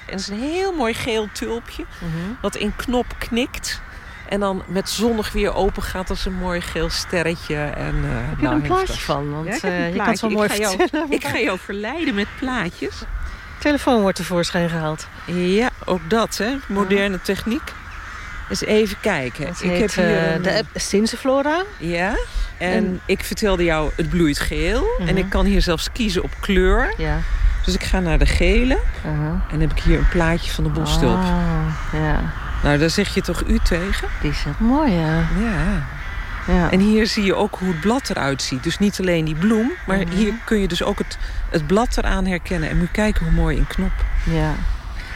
[SPEAKER 23] En het is een heel mooi geel tulpje. Mm -hmm. Wat in knop knikt. En dan met zonnig weer open gaat als een mooi geel sterretje. En, uh,
[SPEAKER 22] Heb je nou, er een plaatje van? Want ja, uh, je kan het wel mooi
[SPEAKER 23] ik ga, jou, ik ga jou verleiden met plaatjes.
[SPEAKER 22] Telefoon wordt tevoorschijn gehaald.
[SPEAKER 23] Ja, ook dat, hè. Moderne ja. techniek. Eens even kijken.
[SPEAKER 22] Het ik heb hier een... de Stinseflora.
[SPEAKER 23] Ja. En, en, ik vertelde jou, het bloeit geel. Uh -huh. En ik kan hier zelfs kiezen op kleur.
[SPEAKER 22] Ja.
[SPEAKER 23] Dus ik ga naar de gele. -huh. En dan heb ik hier een plaatje van de bosstulp.
[SPEAKER 22] Oh, ja.
[SPEAKER 23] Nou, daar zeg je toch u tegen?
[SPEAKER 22] Die is heel mooi, ja.
[SPEAKER 23] Ja. ja. En hier zie je ook hoe het blad eruit ziet. Dus niet alleen die bloem, maar mm -hmm. hier kun je dus ook het, het blad eraan herkennen. En moet kijken hoe mooi in knop.
[SPEAKER 22] Ja.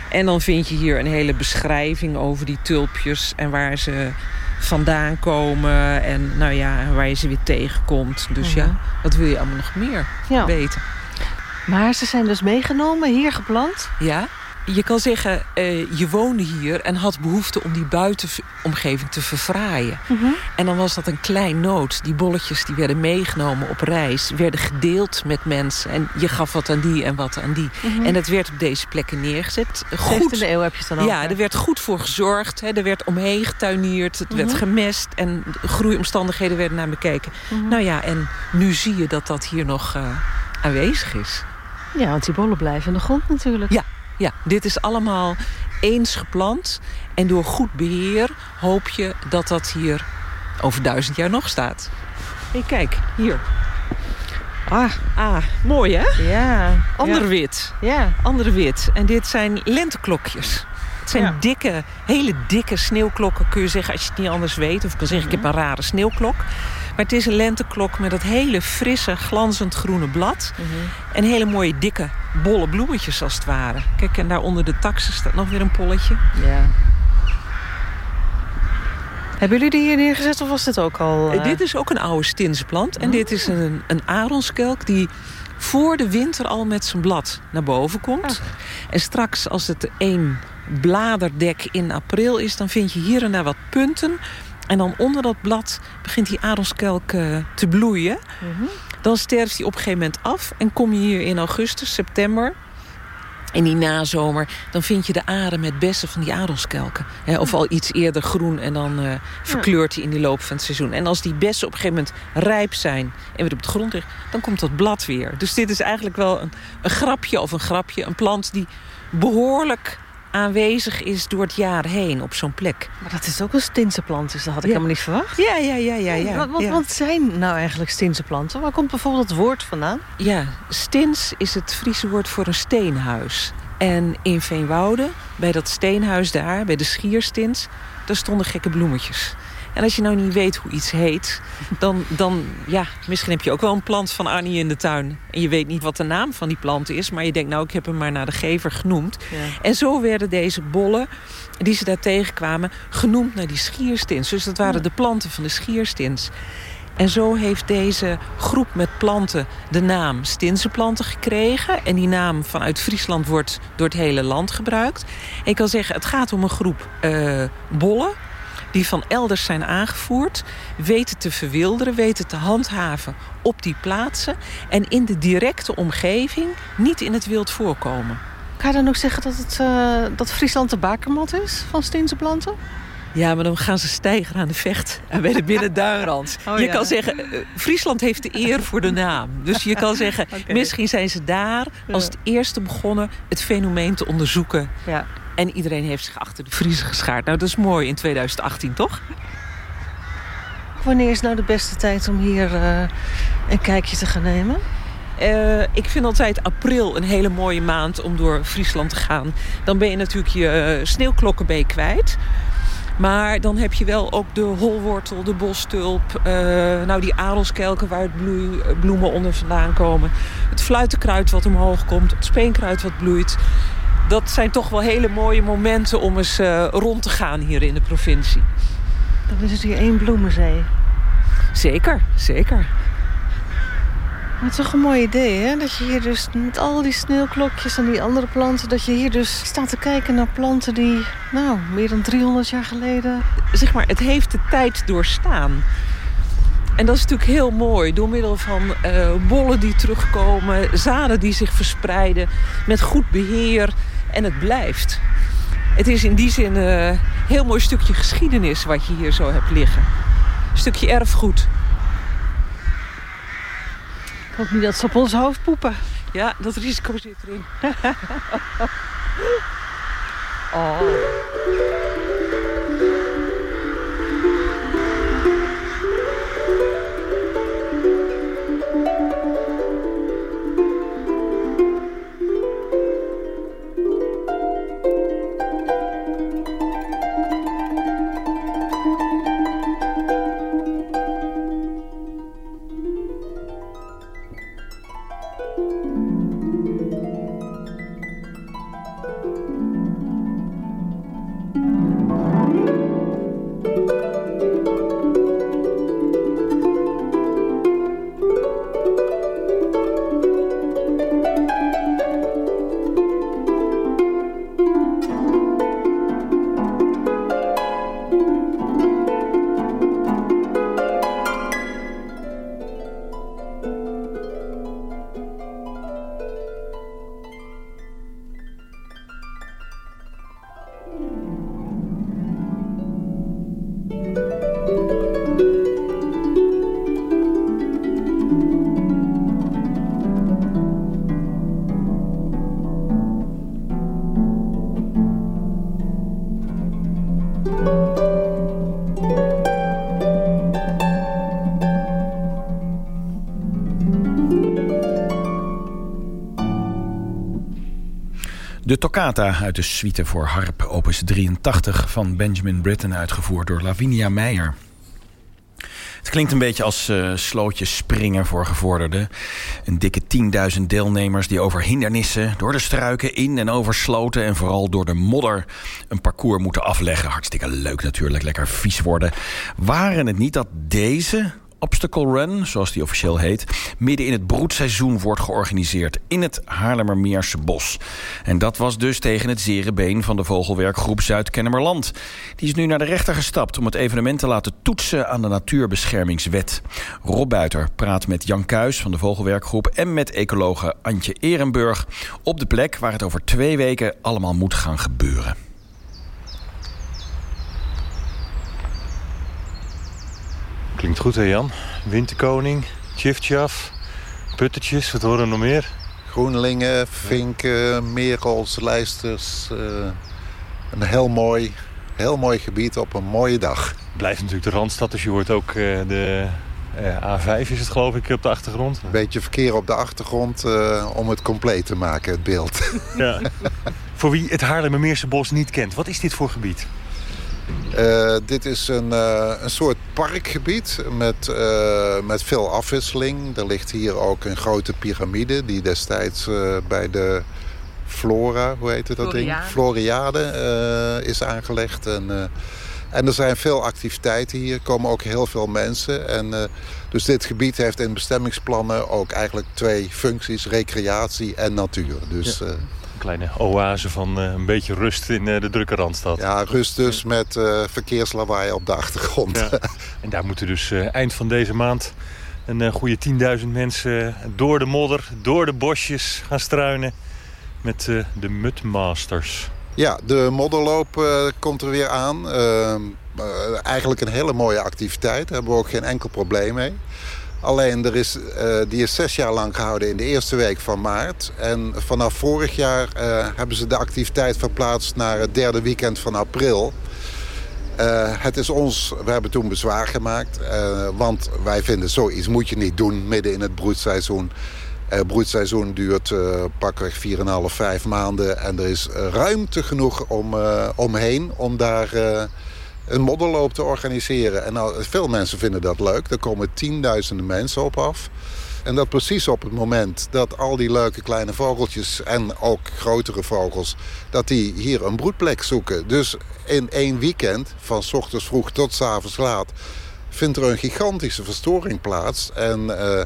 [SPEAKER 23] En dan vind je hier een hele beschrijving over die tulpjes... en waar ze vandaan komen en nou ja, waar je ze weer tegenkomt. Dus mm -hmm. ja, wat wil je allemaal nog meer ja. weten?
[SPEAKER 22] Maar ze zijn dus meegenomen, hier geplant?
[SPEAKER 23] Ja, je kan zeggen, uh, je woonde hier en had behoefte om die buitenomgeving te verfraaien. Mm -hmm. En dan was dat een klein nood. Die bolletjes die werden meegenomen op reis, werden gedeeld met mensen. En je gaf wat aan die en wat aan die. Mm -hmm. En het werd op deze plekken neergezet.
[SPEAKER 22] Goed, de eeuw heb je het dan ook.
[SPEAKER 23] Ja, er werd goed voor gezorgd. Hè. Er werd omheen getuineerd, het mm -hmm. werd gemest. En groeiomstandigheden werden naar bekeken. Nou ja, en nu zie je dat dat hier nog uh, aanwezig is.
[SPEAKER 22] Ja, want die bollen blijven in de grond natuurlijk.
[SPEAKER 23] Ja, ja, dit is allemaal eens geplant. En door goed beheer hoop je dat dat hier over duizend jaar nog staat. Hé, hey, kijk, hier. Ah, ah, mooi hè?
[SPEAKER 22] Ja.
[SPEAKER 23] Ander
[SPEAKER 22] ja.
[SPEAKER 23] wit.
[SPEAKER 22] Ja.
[SPEAKER 23] Ander wit. En dit zijn lenteklokjes. Het zijn ja. dikke, hele dikke sneeuwklokken, kun je zeggen, als je het niet anders weet. Of kan zeggen, ik heb een rare sneeuwklok. Maar het is een lenteklok met dat hele frisse, glanzend groene blad. Mm -hmm. En hele mooie, dikke, bolle bloemetjes als het ware. Kijk, en daar onder de taxen staat nog weer een polletje.
[SPEAKER 22] Ja. Hebben jullie die hier neergezet of was dit ook al...
[SPEAKER 23] Uh... Dit is ook een oude stinsplant. En dit is een, een aronskelk die voor de winter al met zijn blad naar boven komt. Ah. En straks als het één bladerdek in april is... dan vind je hier en daar wat punten. En dan onder dat blad begint die aronskelk uh, te bloeien. Mhm. Dan sterft hij op een gegeven moment af. En kom je hier in augustus, september in die nazomer, dan vind je de aren met bessen van die adelskelken. Of al iets eerder groen en dan uh, verkleurt hij in die loop van het seizoen. En als die bessen op een gegeven moment rijp zijn en weer op de grond liggen... dan komt dat blad weer. Dus dit is eigenlijk wel een, een grapje of een grapje. Een plant die behoorlijk aanwezig is door het jaar heen op zo'n plek.
[SPEAKER 22] Maar dat is ook een stinsenplant, dus dat had ik helemaal niet verwacht.
[SPEAKER 23] Ja, ja, ja. ja, ja,
[SPEAKER 22] wat, wat, zijn nou eigenlijk stinsenplanten? Waar komt bijvoorbeeld het woord vandaan?
[SPEAKER 23] Ja, stins is het Friese woord voor een steenhuis. En in Veenwouden, bij dat steenhuis daar, bij de Schierstins... daar stonden gekke bloemetjes. En als je nou niet weet hoe iets heet, dan, dan ja, misschien heb je ook wel een plant van Annie in de tuin. En je weet niet wat de naam van die plant is, maar je denkt nou, ik heb hem maar naar de gever genoemd. Ja. En zo werden deze bollen, die ze daar tegenkwamen, genoemd naar die schierstins. Dus dat waren de planten van de schierstins. En zo heeft deze groep met planten de naam stinsenplanten gekregen. En die naam vanuit Friesland wordt door het hele land gebruikt. ik kan zeggen, het gaat om een groep uh, bollen die van elders zijn aangevoerd... weten te verwilderen, weten te handhaven op die plaatsen... en in de directe omgeving niet in het wild voorkomen.
[SPEAKER 22] Kan je dan ook zeggen dat, het, uh, dat Friesland de bakermat is van steense
[SPEAKER 23] Ja, maar dan gaan ze stijgen aan de vecht en bij de binnenduinrand. (laughs) Oh, je kan zeggen, uh, Friesland heeft de eer voor de naam. Dus je kan zeggen, (laughs) okay. misschien zijn ze daar als het eerste begonnen... het fenomeen te onderzoeken. Ja. En iedereen heeft zich achter de vriezen geschaard. Nou, dat is mooi in 2018, toch?
[SPEAKER 22] Wanneer is nou de beste tijd om hier uh, een kijkje te gaan nemen?
[SPEAKER 23] Uh, ik vind altijd april een hele mooie maand om door Friesland te gaan. Dan ben je natuurlijk je uh, sneeuwklokkenbeek kwijt. Maar dan heb je wel ook de holwortel, de bostulp... Uh, nou die adelskelken waar het bloei, bloemen onder vandaan komen. Het fluitenkruid wat omhoog komt. Het speenkruid wat bloeit dat zijn toch wel hele mooie momenten om eens uh, rond te gaan hier in de provincie.
[SPEAKER 22] Dan is het hier één bloemenzee.
[SPEAKER 23] Zeker, zeker.
[SPEAKER 22] Maar het is toch een mooi idee, hè? Dat je hier dus met al die sneeuwklokjes en die andere planten... dat je hier dus staat te kijken naar planten die, nou, meer dan 300 jaar geleden...
[SPEAKER 23] Zeg maar, het heeft de tijd doorstaan. En dat is natuurlijk heel mooi. Door middel van uh, bollen die terugkomen, zaden die zich verspreiden... met goed beheer en het blijft. Het is in die zin een uh, heel mooi stukje geschiedenis wat je hier zo hebt liggen. Een stukje erfgoed.
[SPEAKER 22] Ik hoop niet dat ze op ons hoofd poepen.
[SPEAKER 23] Ja, dat risico zit erin. (laughs)
[SPEAKER 22] oh.
[SPEAKER 8] Toccata uit de suite voor harp, opus 83 van Benjamin Britten... uitgevoerd door Lavinia Meijer. Het klinkt een beetje als uh, slootjes springen voor gevorderden. Een dikke 10.000 deelnemers die over hindernissen, door de struiken, in en over sloten... en vooral door de modder een parcours moeten afleggen. Hartstikke leuk natuurlijk, lekker vies worden. Waren het niet dat deze Obstacle Run, zoals die officieel heet... midden in het broedseizoen wordt georganiseerd in het Haarlemmermeerse bos. En dat was dus tegen het zere been van de vogelwerkgroep Zuid-Kennemerland. Die is nu naar de rechter gestapt om het evenement te laten toetsen aan de Natuurbeschermingswet. Rob Buiter praat met Jan Kuis van de vogelwerkgroep... en met ecologe Antje Ehrenburg op de plek waar het over twee weken allemaal moet gaan gebeuren.
[SPEAKER 24] Klinkt goed hè Jan? Winterkoning, Tjiftjaf, puttetjes, wat horen we nog meer?
[SPEAKER 25] Groenlingen, vinken, merels, lijsters. Uh, een heel mooi, heel mooi gebied op een mooie dag.
[SPEAKER 24] Blijft natuurlijk de Randstad, dus je hoort ook uh, de uh, A5 is het geloof ik op de achtergrond.
[SPEAKER 25] Een beetje verkeer op de achtergrond om het compleet te maken, het beeld.
[SPEAKER 24] Ja. (laughs) voor wie het Haarlemmermeerse bos niet kent, wat is dit voor gebied?
[SPEAKER 25] Uh, dit is een, uh, een soort parkgebied met, uh, met veel afwisseling. Er ligt hier ook een grote piramide die destijds bij de Flora, hoe heet het dat Floriade. ding? Floriade is aangelegd. En, en er zijn veel activiteiten hier, er komen ook heel veel mensen. En, dus dit gebied heeft in bestemmingsplannen ook eigenlijk twee functies, recreatie en natuur. Dus,
[SPEAKER 24] ja kleine oase van uh, een beetje rust in uh, de drukke Randstad.
[SPEAKER 25] Ja, rust dus met uh, verkeerslawaai op de achtergrond. Ja. (laughs)
[SPEAKER 24] En daar moeten dus eind van deze maand een goede 10.000 mensen door de modder, door de bosjes gaan struinen met de Mudmasters.
[SPEAKER 25] Ja, de modderloop komt er weer aan. Ehm, eigenlijk een hele mooie activiteit. Daar hebben we ook geen enkel probleem mee. Alleen er is, uh, die is zes jaar lang gehouden in de eerste week van maart. En vanaf vorig jaar uh, hebben ze de activiteit verplaatst naar het derde weekend van april. Uh, het is ons, we hebben toen bezwaar gemaakt. want wij vinden zoiets moet je niet doen midden in het broedseizoen. Het broedseizoen duurt pakweg 4,5, 5 maanden. En er is ruimte genoeg om, omheen om daar een modderloop te organiseren. En nou, veel mensen vinden dat leuk. Er komen tienduizenden mensen op af. En dat precies op het moment dat al die leuke kleine vogeltjes... en ook grotere vogels, dat die hier een broedplek zoeken. Dus in één weekend, van s ochtends vroeg tot s avonds laat... vindt er een gigantische verstoring plaats. En... Uh,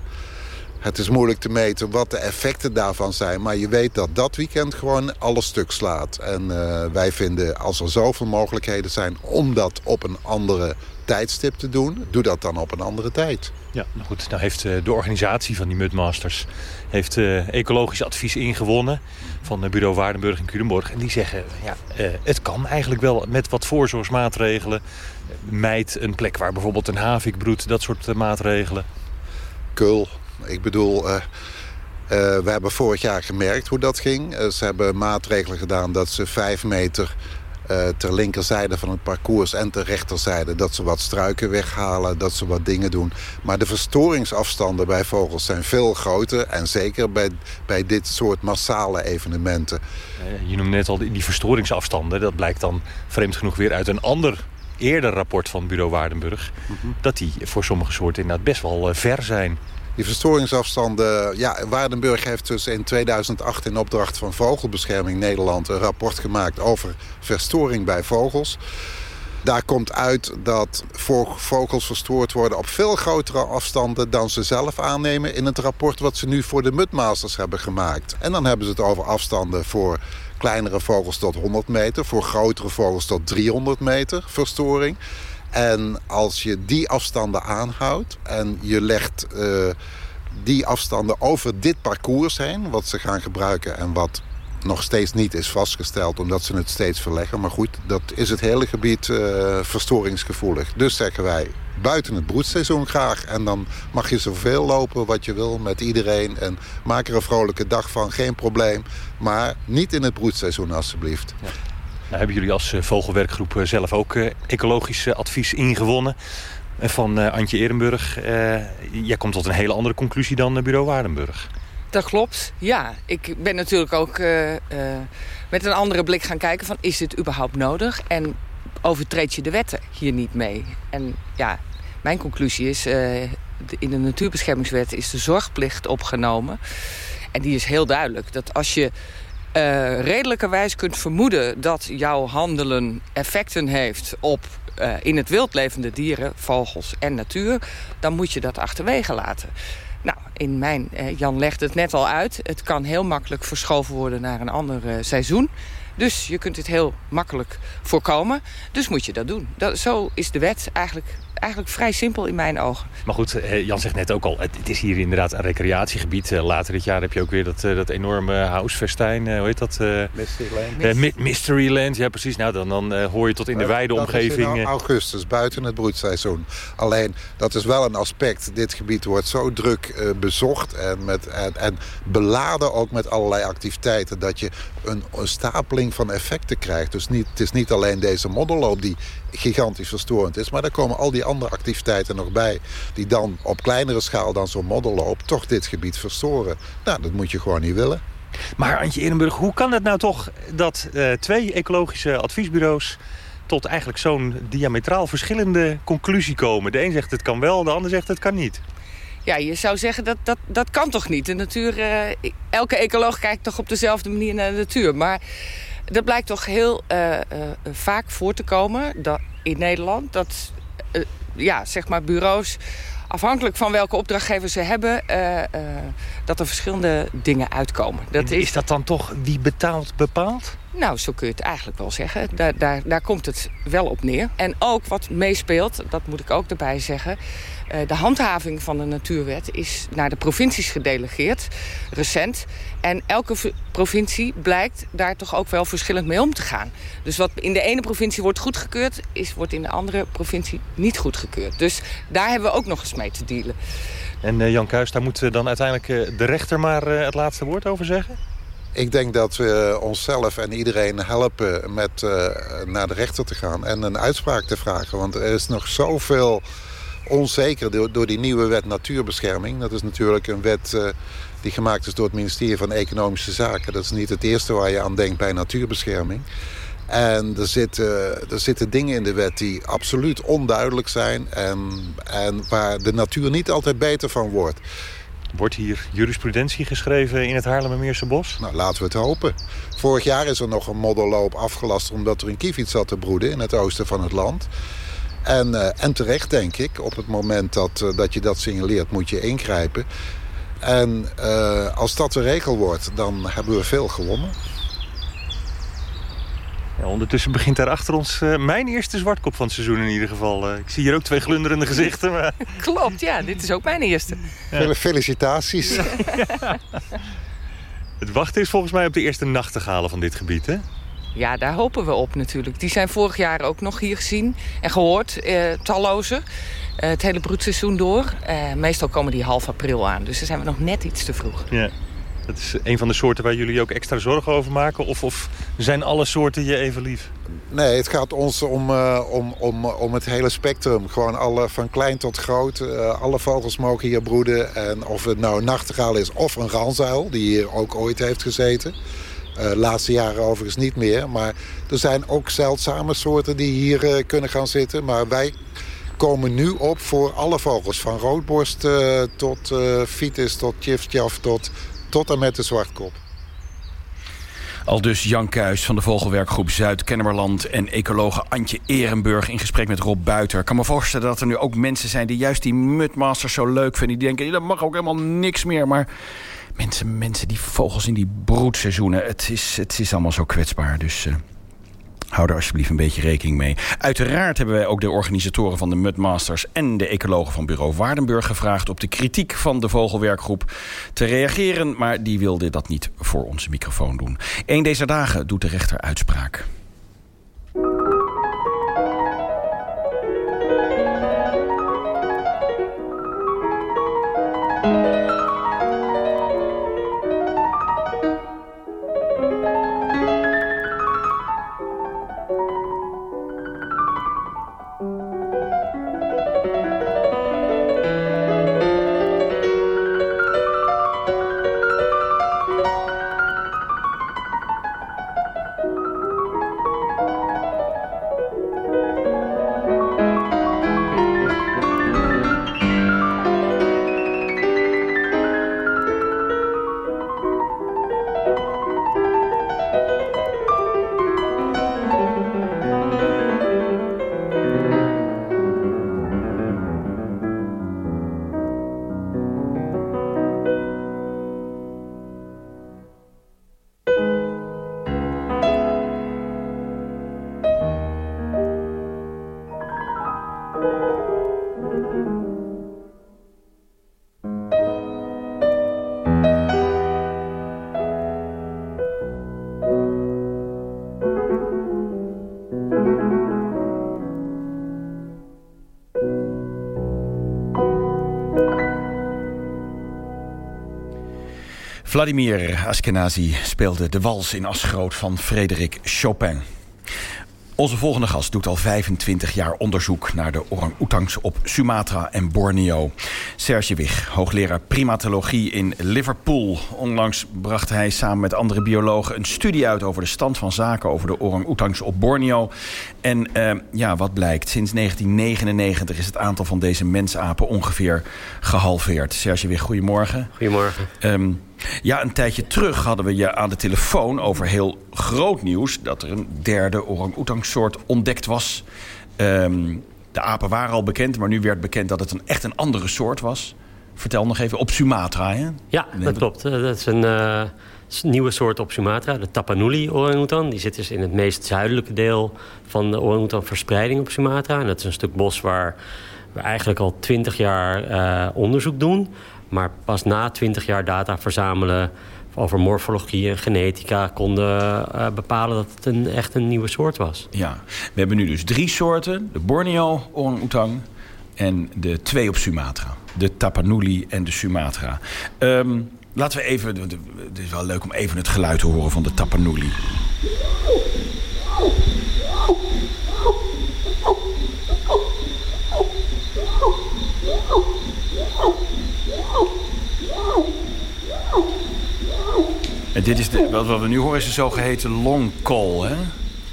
[SPEAKER 25] het is moeilijk te meten wat de effecten daarvan zijn. Maar je weet dat dat weekend gewoon alles stuk slaat. En uh, wij vinden als er zoveel mogelijkheden zijn om dat op een andere tijdstip te doen... doe dat dan op een andere tijd.
[SPEAKER 24] Ja, nou goed. Nou heeft uh, de organisatie van die Mudmasters... heeft uh, ecologisch advies ingewonnen van bureau Waardenburg in Culemborg. En die zeggen, ja, het kan eigenlijk wel met wat voorzorgsmaatregelen. Mijt een plek waar bijvoorbeeld een havik broedt, dat soort maatregelen.
[SPEAKER 25] Kul, ik bedoel, uh, uh, we hebben vorig jaar gemerkt hoe dat ging. Uh, ze hebben maatregelen gedaan dat ze vijf meter ter linkerzijde van het parcours en ter rechterzijde... dat ze wat struiken weghalen, dat ze wat dingen doen. Maar de verstoringsafstanden bij vogels zijn veel groter. En zeker bij, bij dit soort massale evenementen.
[SPEAKER 24] Je noemde net al die, die verstoringsafstanden. Dat blijkt dan vreemd genoeg weer uit een ander eerder rapport van bureau Waardenburg... Mhm. dat die voor sommige soorten inderdaad best wel ver zijn.
[SPEAKER 25] Die verstoringsafstanden... Ja, Waardenburg heeft dus in 2008 in opdracht van Vogelbescherming Nederland... een rapport gemaakt over verstoring bij vogels. Daar komt uit dat vogels verstoord worden op veel grotere afstanden dan ze zelf aannemen in het rapport wat ze nu voor de Mudmasters hebben gemaakt. En dan hebben ze het over afstanden voor kleinere vogels tot 100 meter, voor grotere vogels tot 300 meter verstoring. En als je die afstanden aanhoudt en je legt uh, die afstanden over dit parcours heen... wat ze gaan gebruiken en wat nog steeds niet is vastgesteld... omdat ze het steeds verleggen. Maar goed, dat is het hele gebied uh, verstoringsgevoelig. Dus zeggen wij, buiten het broedseizoen graag. En dan mag je zoveel lopen wat je wil met iedereen. En maak er een vrolijke dag van, geen probleem. Maar niet in het broedseizoen alstublieft. Ja.
[SPEAKER 24] Nou, hebben jullie als eh, vogelwerkgroep eh, zelf ook eh, ecologisch advies ingewonnen van Antje Ehrenburg. jij komt tot een hele andere conclusie dan bureau Waardenburg.
[SPEAKER 26] Dat klopt, ja. Ik ben natuurlijk ook met een andere blik gaan kijken van is dit überhaupt nodig? En overtreed je de wetten hier niet mee? En ja, mijn conclusie is... in de natuurbeschermingswet is de zorgplicht opgenomen. En die is heel duidelijk. Dat als je uh, redelijkerwijs kunt vermoeden dat jouw handelen effecten heeft op uh, in het wild levende dieren, vogels en natuur, dan moet je dat achterwege laten. Nou, in mijn, uh, Jan legt het net al uit, het kan heel makkelijk verschoven worden naar een ander seizoen. Dus je kunt het heel makkelijk voorkomen. Dus moet je dat doen. Dat, zo is de wet eigenlijk eigenlijk vrij simpel in mijn ogen.
[SPEAKER 24] Maar goed, eh, Jan zegt net ook al, het is hier inderdaad een recreatiegebied. Eh, later dit jaar heb je ook weer dat, eh, dat enorme housefestijn, hoe heet dat?
[SPEAKER 25] Mysteryland.
[SPEAKER 24] Mysteryland, ja precies. Nou, dan, dan hoor je tot in de wijde omgeving.
[SPEAKER 25] in augustus, buiten het broedseizoen. Alleen, dat is wel een aspect. Dit gebied wordt zo druk bezocht en, met, en, en, beladen ook met allerlei activiteiten... dat je een, een stapeling van effecten krijgt. Dus niet, het is niet alleen deze modderloop die gigantisch verstorend is. Maar daar komen al die andere activiteiten nog bij... die dan op kleinere schaal dan zo'n modderloop toch dit gebied verstoren. Nou, dat moet je gewoon niet willen.
[SPEAKER 24] Maar Antje Ehrenburg, hoe kan het nou toch dat uh, twee ecologische adviesbureaus tot eigenlijk zo'n diametraal verschillende conclusie komen? De een zegt het kan wel, de ander zegt het kan niet.
[SPEAKER 26] Ja, je zou zeggen dat dat, dat kan toch niet. De natuur, uh, elke ecoloog kijkt toch op dezelfde manier naar de natuur. Maar dat blijkt toch heel uh, uh, vaak voor te komen dat in Nederland. Dat uh, ja, zeg maar bureaus, afhankelijk van welke opdrachtgever ze hebben... dat er verschillende dingen uitkomen.
[SPEAKER 24] Dat is... is dat dan toch wie betaalt bepaalt?
[SPEAKER 26] Nou, zo kun je het eigenlijk wel zeggen. Daar, daar, daar komt het wel op neer. En ook wat meespeelt, dat moet ik ook erbij zeggen... Eh, de handhaving van de natuurwet is naar de provincies gedelegeerd, recent. En elke provincie blijkt daar toch ook wel verschillend mee om te gaan. Dus wat in de ene provincie wordt goedgekeurd... Is, wordt in de andere provincie niet goedgekeurd. Dus daar hebben we ook nog eens mee te dealen.
[SPEAKER 24] En uh, Jan Kuijs, daar moet dan uiteindelijk de rechter maar het laatste woord over zeggen?
[SPEAKER 25] Ik denk dat we onszelf en iedereen helpen met uh, naar de rechter te gaan en een uitspraak te vragen. Want er is nog zoveel onzeker door, die nieuwe wet natuurbescherming. Dat is natuurlijk een wet uh, die gemaakt is door het ministerie van Economische Zaken. Dat is niet het eerste waar je aan denkt bij natuurbescherming. En er zitten, er zitten dingen in de wet die absoluut onduidelijk zijn... en, en waar de natuur niet altijd beter van wordt.
[SPEAKER 24] Wordt hier jurisprudentie geschreven in het Haarlemmermeerse bos?
[SPEAKER 25] Nou, laten we het hopen. Vorig jaar is er nog een modderloop afgelast... omdat er een kieviet zat te broeden in het oosten van het land. En, uh, en terecht, denk ik. Op het moment dat, uh, dat je dat signaleert, moet je ingrijpen. En uh, als dat de regel wordt, dan hebben we veel gewonnen.
[SPEAKER 24] Ja, ondertussen begint daar achter ons mijn eerste zwartkop van het seizoen in ieder geval. ik zie hier ook twee glunderende gezichten. Maar... (laughs)
[SPEAKER 26] Klopt, ja. Dit is ook mijn eerste.
[SPEAKER 25] Ja. Felicitaties.
[SPEAKER 24] Ja. Het wachten is volgens mij op de eerste nachtegalen van dit gebied, hè?
[SPEAKER 26] Ja, daar hopen we op natuurlijk. Die zijn vorig jaar ook nog hier gezien en gehoord, eh, talloze. Eh, het hele broedseizoen door. Eh, meestal komen die half april aan, dus dan zijn we nog net iets te vroeg.
[SPEAKER 24] Ja. Dat is een van de soorten waar jullie ook extra zorgen over maken? Of, of zijn alle soorten je even lief?
[SPEAKER 25] Nee, het gaat ons om, uh, om, om, om het hele spectrum. Gewoon alle, van klein tot groot. Uh, alle vogels mogen hier broeden. En of het nou een nachtegaal is of een ranzuil, die hier ook ooit heeft gezeten. Uh, laatste jaren overigens niet meer. Maar er zijn ook zeldzame soorten die hier uh, kunnen gaan zitten. Maar wij komen nu op voor alle vogels. Van roodborst uh, tot fiets, tot tjiftjaf, tot, tot en met de zwartkop.
[SPEAKER 8] Al dus Jan Kuijs van de Vogelwerkgroep Zuid-Kennemerland... en ecologe Antje Ehrenburg in gesprek met Rob Buiter. Ik kan me voorstellen dat er nu ook mensen zijn... die juist die mudmasters zo leuk vinden. Die denken, dat mag ook helemaal niks meer. Maar mensen, mensen die vogels in die broedseizoenen. Het is, het is allemaal zo kwetsbaar. Dus uh, Hou er alsjeblieft een beetje rekening mee. Uiteraard hebben wij ook de organisatoren van de Mudmasters... en de ecologen van bureau Waardenburg gevraagd... op de kritiek van de vogelwerkgroep te reageren... maar die wilde dat niet voor onze microfoon doen. Eén deze dagen doet de rechter uitspraak. Vladimir Askenazi speelde de wals in Asgroot van Frederik Chopin. Onze volgende gast doet al 25 jaar onderzoek naar de orang-oetangs op Sumatra en Borneo. Serge Wig, hoogleraar primatologie in Liverpool. Onlangs bracht hij samen met andere biologen een studie uit over de stand van zaken over de orang-oetangs op Borneo. En uh, ja, wat blijkt? Sinds 1999 is het aantal van deze mensapen ongeveer gehalveerd. Serge Wig, goedemorgen.
[SPEAKER 27] Goedemorgen. Um,
[SPEAKER 8] ja, een tijdje terug hadden we je aan de telefoon over heel groot nieuws... dat er een derde orang-oetang-soort ontdekt was. Um, de apen waren al bekend, maar nu werd bekend dat het een, echt een andere soort was. Vertel nog even, op Sumatra, hè?
[SPEAKER 27] Ja, dat klopt. Eh, dat is een uh, nieuwe soort op Sumatra, de Tapanuli orang-oetan. Die zit dus in het meest zuidelijke deel van de orang-oetan-verspreiding op Sumatra. En dat is een stuk bos waar we eigenlijk al twintig jaar uh, onderzoek doen... Maar pas na twintig jaar data verzamelen over morfologie en genetica... konden uh, bepalen dat het een, echt een nieuwe soort was.
[SPEAKER 8] Ja, we hebben nu dus drie soorten. De Borneo orang-oetang en de twee op Sumatra. De Tapanuli en de Sumatra. Um, laten we even... Het is wel leuk om even het geluid te horen van de Tapanuli. En dit is de, wat we nu horen is de zogeheten long call, hè?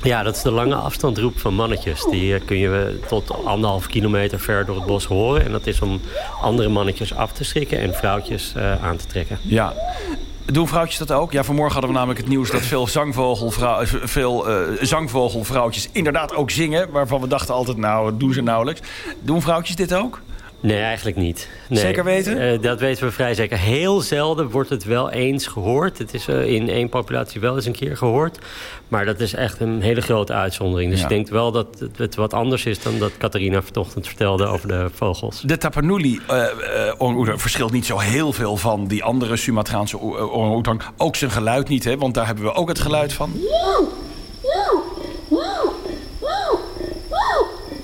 [SPEAKER 27] Ja, dat is de lange afstandroep van mannetjes. Die eh, kun je tot anderhalf kilometer ver door het bos horen. En dat is om andere mannetjes af te schrikken en vrouwtjes uh, aan te trekken.
[SPEAKER 8] Ja. Doen vrouwtjes dat ook? Ja, vanmorgen hadden we namelijk het nieuws dat veel, zangvogelvrouw, eh, veel uh, zangvogelvrouwtjes inderdaad ook zingen. Waarvan we dachten altijd, nou, dat doen ze nauwelijks. Doen vrouwtjes dit ook?
[SPEAKER 27] Nee, eigenlijk niet. Nee.
[SPEAKER 8] Zeker weten?
[SPEAKER 27] Uh, dat weten we vrij zeker. Heel zelden wordt het wel eens gehoord. Het is uh, in één populatie wel eens een keer gehoord. Maar dat is echt een hele grote uitzondering. Dus ja. ik denk wel dat het wat anders is dan dat Catharina vanochtend vertelde over de vogels.
[SPEAKER 8] De Tapanuli uh, verschilt niet zo heel veel van die andere Sumatraanse orang-oetang. Ook zijn geluid niet, hè? want daar hebben we ook het geluid van.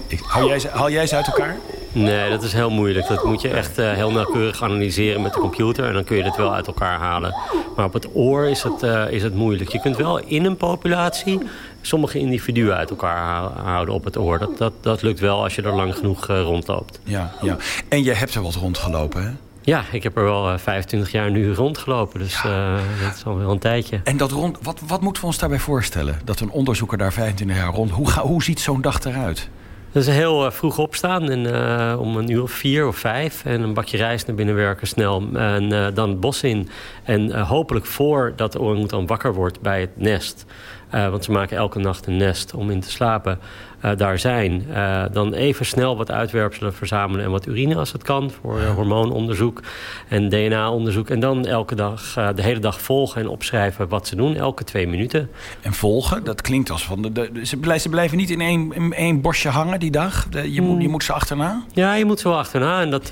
[SPEAKER 8] Ik, haal, jij, haal jij ze uit elkaar?
[SPEAKER 27] Nee, dat is heel moeilijk. Dat moet je echt uh, heel nauwkeurig analyseren met de computer. En dan kun je het wel uit elkaar halen. Maar op het oor is het, uh, is het moeilijk. Je kunt wel in een populatie sommige individuen uit elkaar houden op het oor. Dat, dat, dat lukt wel als je er lang genoeg uh, rondloopt.
[SPEAKER 8] Ja, ja. En je hebt er wat rondgelopen, hè?
[SPEAKER 27] Ja, ik heb er wel 25 jaar nu rondgelopen. Dus ja. dat is al wel een tijdje.
[SPEAKER 8] En dat rond, wat, wat moeten we ons daarbij voorstellen? Dat een onderzoeker daar 25 jaar rond... Hoe, ga, hoe ziet zo'n dag eruit?
[SPEAKER 27] Dat is heel uh, vroeg opstaan en, uh, om een uur of vier of vijf. En een bakje rijst naar binnen werken snel. En uh, dan het bos in. En hopelijk voordat de orang wakker wordt bij het nest. want ze maken elke nacht een nest om in te slapen. Uh, daar zijn. Uh, dan even snel wat uitwerpselen verzamelen en wat urine als het kan. Voor uh, hormoononderzoek en DNA-onderzoek. En dan elke dag, de hele dag volgen en opschrijven wat ze doen. Elke twee minuten.
[SPEAKER 8] En volgen, dat klinkt als van... De, de, ze, blijven, ze blijven niet in één, in één bosje hangen die dag? Je, moet, je moet ze achterna?
[SPEAKER 27] Ja, je moet ze wel achterna. En dat,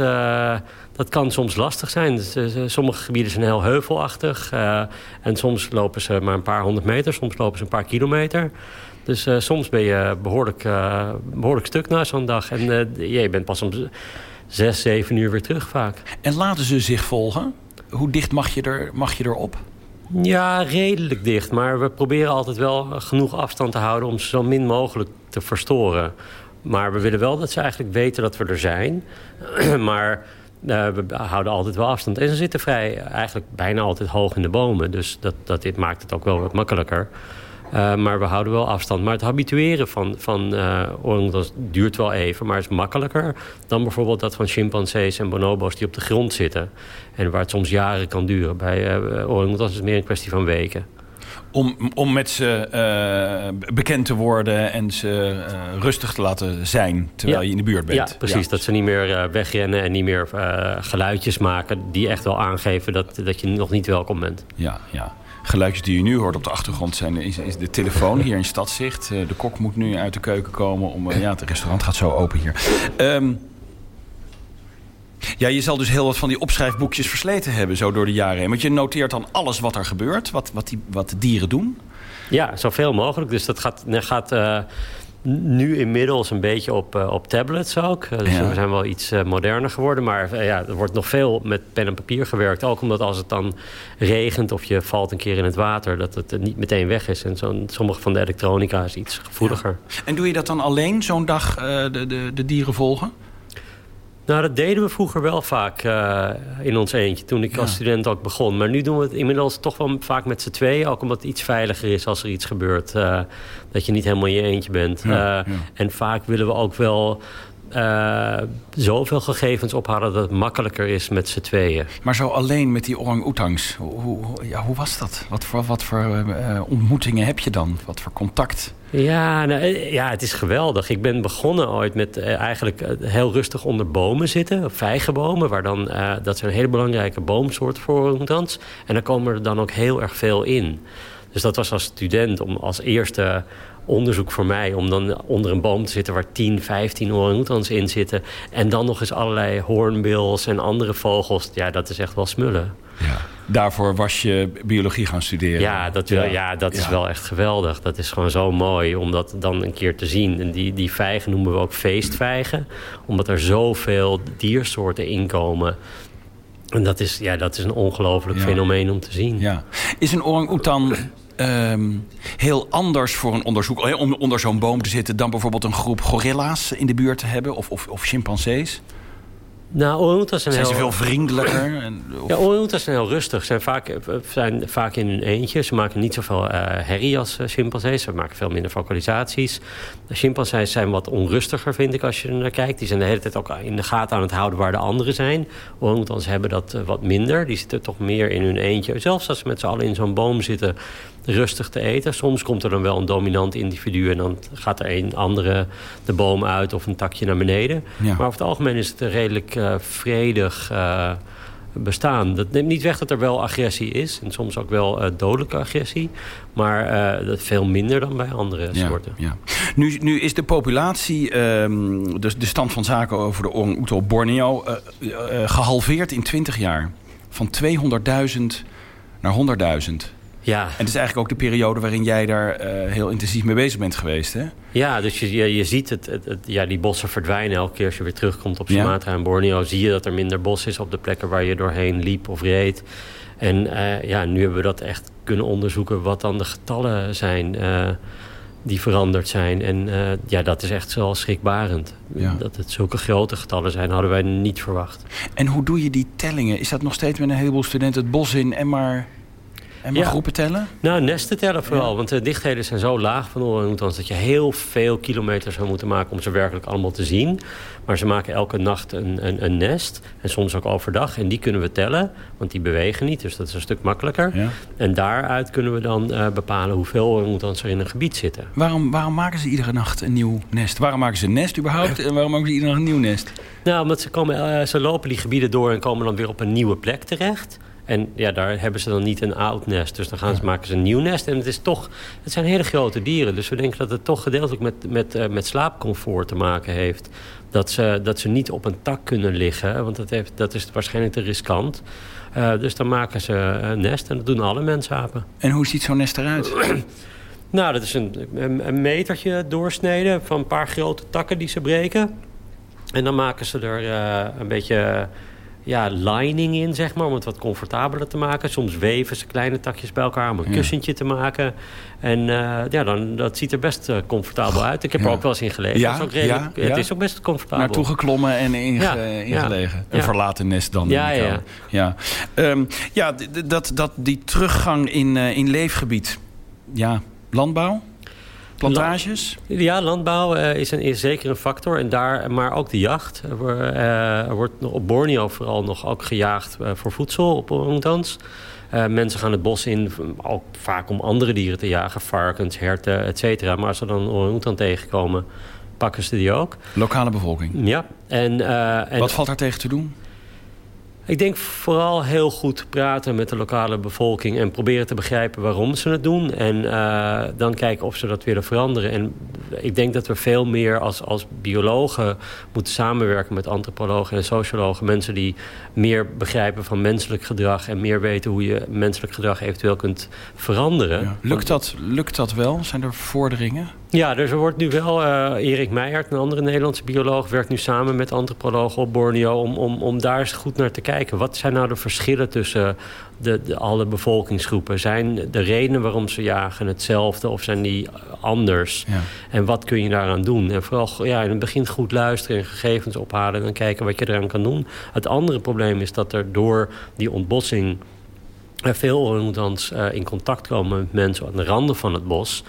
[SPEAKER 27] dat kan soms lastig zijn. Dus, sommige gebieden zijn heel heuvelachtig. en soms lopen ze maar een paar honderd meter. Soms lopen ze een paar kilometer. Dus uh, soms ben je behoorlijk, uh, behoorlijk stuk na zo'n dag. En uh, je bent pas om zes, zeven uur weer terug vaak.
[SPEAKER 8] En laten ze zich volgen? Hoe dicht mag je, er, mag je erop?
[SPEAKER 27] Ja, redelijk dicht. Maar we proberen altijd wel genoeg afstand te houden... om ze zo min mogelijk te verstoren. Maar we willen wel dat ze eigenlijk weten dat we er zijn. (clears throat) maar we houden altijd wel afstand. En ze zitten vrij, eigenlijk bijna altijd hoog in de bomen. Dus dat, dat, dit maakt het ook wel wat makkelijker. Uh, maar we houden wel afstand. Maar het habitueren van, van uh, orangutans duurt wel even, maar is makkelijker dan bijvoorbeeld dat van chimpansees en bonobo's die op de grond zitten. En waar het soms jaren kan duren. Bij uh, orangutans is het meer een kwestie van weken.
[SPEAKER 8] Om, om met ze uh, bekend te worden en ze rustig te laten zijn terwijl
[SPEAKER 27] ja.
[SPEAKER 8] je in de buurt bent.
[SPEAKER 27] Ja, precies. Ja. Dat ze niet meer wegrennen en niet meer geluidjes maken die echt wel aangeven dat, dat je nog niet welkom bent.
[SPEAKER 8] Ja, ja geluidjes die je nu hoort op de achtergrond zijn is, de telefoon hier in Stadzicht. Uh, de kok moet nu uit de keuken komen. Om, uh, ja, het restaurant gaat zo open hier. Um, ja, je zal dus heel wat van die opschrijfboekjes versleten hebben zo door de jaren heen. Want je noteert dan alles wat er gebeurt, wat, wat, die, wat de dieren doen.
[SPEAKER 27] Ja, zoveel mogelijk. Dus dat gaat... gaat uh, nu inmiddels een beetje op, uh, op tablets ook. dus we zijn wel iets uh, moderner geworden. Maar ja, er wordt nog veel met pen en papier gewerkt. Ook omdat als het dan regent of je valt een keer in het water... dat het niet meteen weg is. En zo, sommige van de elektronica is iets gevoeliger.
[SPEAKER 8] En doe je dat dan alleen, zo'n dag de, de, de dieren volgen?
[SPEAKER 27] Nou, dat deden we vroeger wel vaak uh, in ons eentje. Toen ik als student ook begon. Maar nu doen we het inmiddels toch wel vaak met z'n tweeën. Ook omdat het iets veiliger is als er iets gebeurt. Uh, dat je niet helemaal in je eentje bent. Ja, ja. En vaak willen we ook wel uh, zoveel gegevens ophalen dat het makkelijker is met z'n tweeën.
[SPEAKER 8] Maar zo alleen met die orang-oetangs, hoe, hoe, ja, hoe was dat? Wat voor, wat voor uh, ontmoetingen heb je dan? Wat voor contact?
[SPEAKER 27] Ja, nou, ja, het is geweldig. Ik ben begonnen ooit met uh, eigenlijk heel rustig onder bomen zitten. Vijgenbomen, waar dan, dat is een hele belangrijke boomsoort voor orang-oetans. En dan komen er dan ook heel erg veel in. Dus dat was als student om als eerste onderzoek voor mij... om dan onder een boom te zitten waar 10, 15 orang-oetans in zitten... en dan nog eens allerlei hoornbils en andere vogels. Ja, dat is echt wel smullen.
[SPEAKER 8] Ja. Daarvoor was je biologie gaan studeren?
[SPEAKER 27] Ja, dat, ja. ja dat is ja. wel echt geweldig. Dat is gewoon zo mooi om dat dan een keer te zien. En die, die vijgen noemen we ook feestvijgen. Omdat er zoveel diersoorten in komen... En dat is, ja, dat is een ongelooflijk fenomeen om te zien.
[SPEAKER 8] Ja. Is een orang-oetan um, heel anders voor een onderzoek... om onder zo'n boom te zitten... dan bijvoorbeeld een groep gorilla's in de buurt te hebben? Of, of, of chimpansees?
[SPEAKER 27] Nou, orang-oetans zijn,
[SPEAKER 8] zijn
[SPEAKER 27] heel...
[SPEAKER 8] ze veel vriendelijker? (clears throat) En,
[SPEAKER 27] of... Ja, orang-oetans zijn heel rustig. Ze zijn vaak, zijn vaak in hun eentje. Ze maken niet zoveel uh, herrie als uh, chimpansees. Ze maken veel minder vocalisaties. De chimpansees zijn wat onrustiger, vind ik, als je er naar kijkt. Die zijn de hele tijd ook in de gaten aan het houden waar de anderen zijn. Orang-oetans hebben dat uh, wat minder. Die zitten toch meer in hun eentje. Zelfs als ze met z'n allen in zo'n boom zitten rustig te eten. Soms komt er dan wel een dominant individu... en dan gaat er een andere de boom uit of een takje naar beneden. Ja. Maar over het algemeen is het redelijk uh, vredig uh, bestaan. Dat neemt niet weg dat er wel agressie is. En soms ook wel uh, dodelijke agressie. Maar dat veel minder dan bij andere
[SPEAKER 8] ja,
[SPEAKER 27] soorten.
[SPEAKER 8] Ja. Nu, nu is de populatie, um, de, de stand van zaken over de orang-oetal op Borneo... gehalveerd in 20 jaar. Van 200.000 naar 100.000.
[SPEAKER 27] Ja.
[SPEAKER 8] En het is eigenlijk ook de periode waarin jij daar uh, heel intensief mee bezig bent geweest, hè?
[SPEAKER 27] Ja, dus je, je, je ziet het, het, het, ja, die bossen verdwijnen elke keer als je weer terugkomt op Sumatra ja. en Borneo. Zie je dat er minder bos is op de plekken waar je doorheen liep of reed. En uh, ja, nu hebben we dat echt kunnen onderzoeken wat dan de getallen zijn uh, die veranderd zijn. En ja, dat is echt zo schrikbarend. Ja. Dat het zulke grote getallen zijn, hadden wij niet verwacht.
[SPEAKER 8] En hoe doe je die tellingen? Is dat nog steeds met een heleboel studenten het bos in en maar... En maar ja. groepen tellen?
[SPEAKER 27] Nou, nesten tellen vooral. Ja. Want de dichtheden zijn zo laag van orang-oetans... dat je heel veel kilometers zou moeten maken om ze werkelijk allemaal te zien. Maar ze maken elke nacht een, een, een, nest. En soms ook overdag. En die kunnen we tellen, want die bewegen niet. Dus dat is een stuk makkelijker. Ja. En daaruit kunnen we dan uh, bepalen hoeveel orang-oetans er in een gebied zitten.
[SPEAKER 8] Waarom, waarom maken ze iedere nacht een nieuw nest? Waarom maken ze een nest überhaupt? En waarom maken ze iedere nacht een nieuw nest?
[SPEAKER 27] Nou, omdat ze, komen, uh, ze lopen die gebieden door en komen dan weer op een nieuwe plek terecht... En ja, daar hebben ze dan niet een oud nest. Dus dan gaan ze, maken ze een nieuw nest. En het, is toch, het zijn hele grote dieren. Dus we denken dat het toch gedeeltelijk met, met, uh, met slaapcomfort te maken heeft. Dat ze, dat ze niet op een tak kunnen liggen. Want dat, heeft, dat is waarschijnlijk te riskant. Uh, dus dan maken ze een nest. En dat doen alle mensapen.
[SPEAKER 8] En hoe ziet zo'n nest eruit? (clears throat)
[SPEAKER 27] nou, dat is een, een, een metertje doorsneden van een paar grote takken die ze breken. En dan maken ze er uh, een beetje ja, lining in, zeg maar, om het wat comfortabeler te maken. Soms weven ze kleine takjes bij elkaar om een ja. kussentje te maken. En uh, ja, dan, dat ziet er best uh, comfortabel uit. Ik heb ja. er ook wel eens in gelegen.
[SPEAKER 8] Ja,
[SPEAKER 27] is ook redelijk, Het is ook best comfortabel.
[SPEAKER 8] Naartoe geklommen en inge ingelegen. Een verlaten nest dan.
[SPEAKER 27] Ja, ja.
[SPEAKER 8] Ja, um, ja dat, dat, die teruggang in, uh, in leefgebied. Ja, landbouw? Plantages?
[SPEAKER 27] Ja, landbouw uh, is, een, is zeker een factor. En daar, maar ook de jacht. Er, uh, er wordt op Borneo vooral nog ook gejaagd uh, voor voedsel op orangutans. mensen gaan het bos in, ook vaak om andere dieren te jagen. Varkens, herten, et cetera. Maar als ze dan een orangutan tegenkomen, pakken ze die ook.
[SPEAKER 8] Lokale bevolking?
[SPEAKER 27] Ja. En, en
[SPEAKER 8] Wat valt daar tegen te doen?
[SPEAKER 27] Ik denk vooral heel goed praten met de lokale bevolking... en proberen te begrijpen waarom ze het doen. En uh, dan kijken of ze dat willen veranderen. En ik denk dat we veel meer als, als biologen moeten samenwerken... met antropologen en sociologen. Mensen die meer begrijpen van menselijk gedrag... en meer weten hoe je menselijk gedrag eventueel kunt veranderen. Ja.
[SPEAKER 8] Lukt, dat, lukt dat wel? Zijn er vorderingen?
[SPEAKER 27] Ja, dus er wordt nu wel... Uh, Erik Meijert, een andere Nederlandse bioloog... werkt nu samen met antropologen op Borneo... Om, om, om daar eens goed naar te kijken. Wat zijn nou de verschillen tussen de, de, alle bevolkingsgroepen? Zijn de redenen waarom ze jagen hetzelfde of zijn die anders? Ja. En wat kun je daaraan doen? En vooral ja, in het begin goed luisteren en gegevens ophalen... en kijken wat je eraan kan doen. Het andere probleem is dat er door die ontbossing... veel orangutans uh, in contact komen met mensen aan de randen van het bos...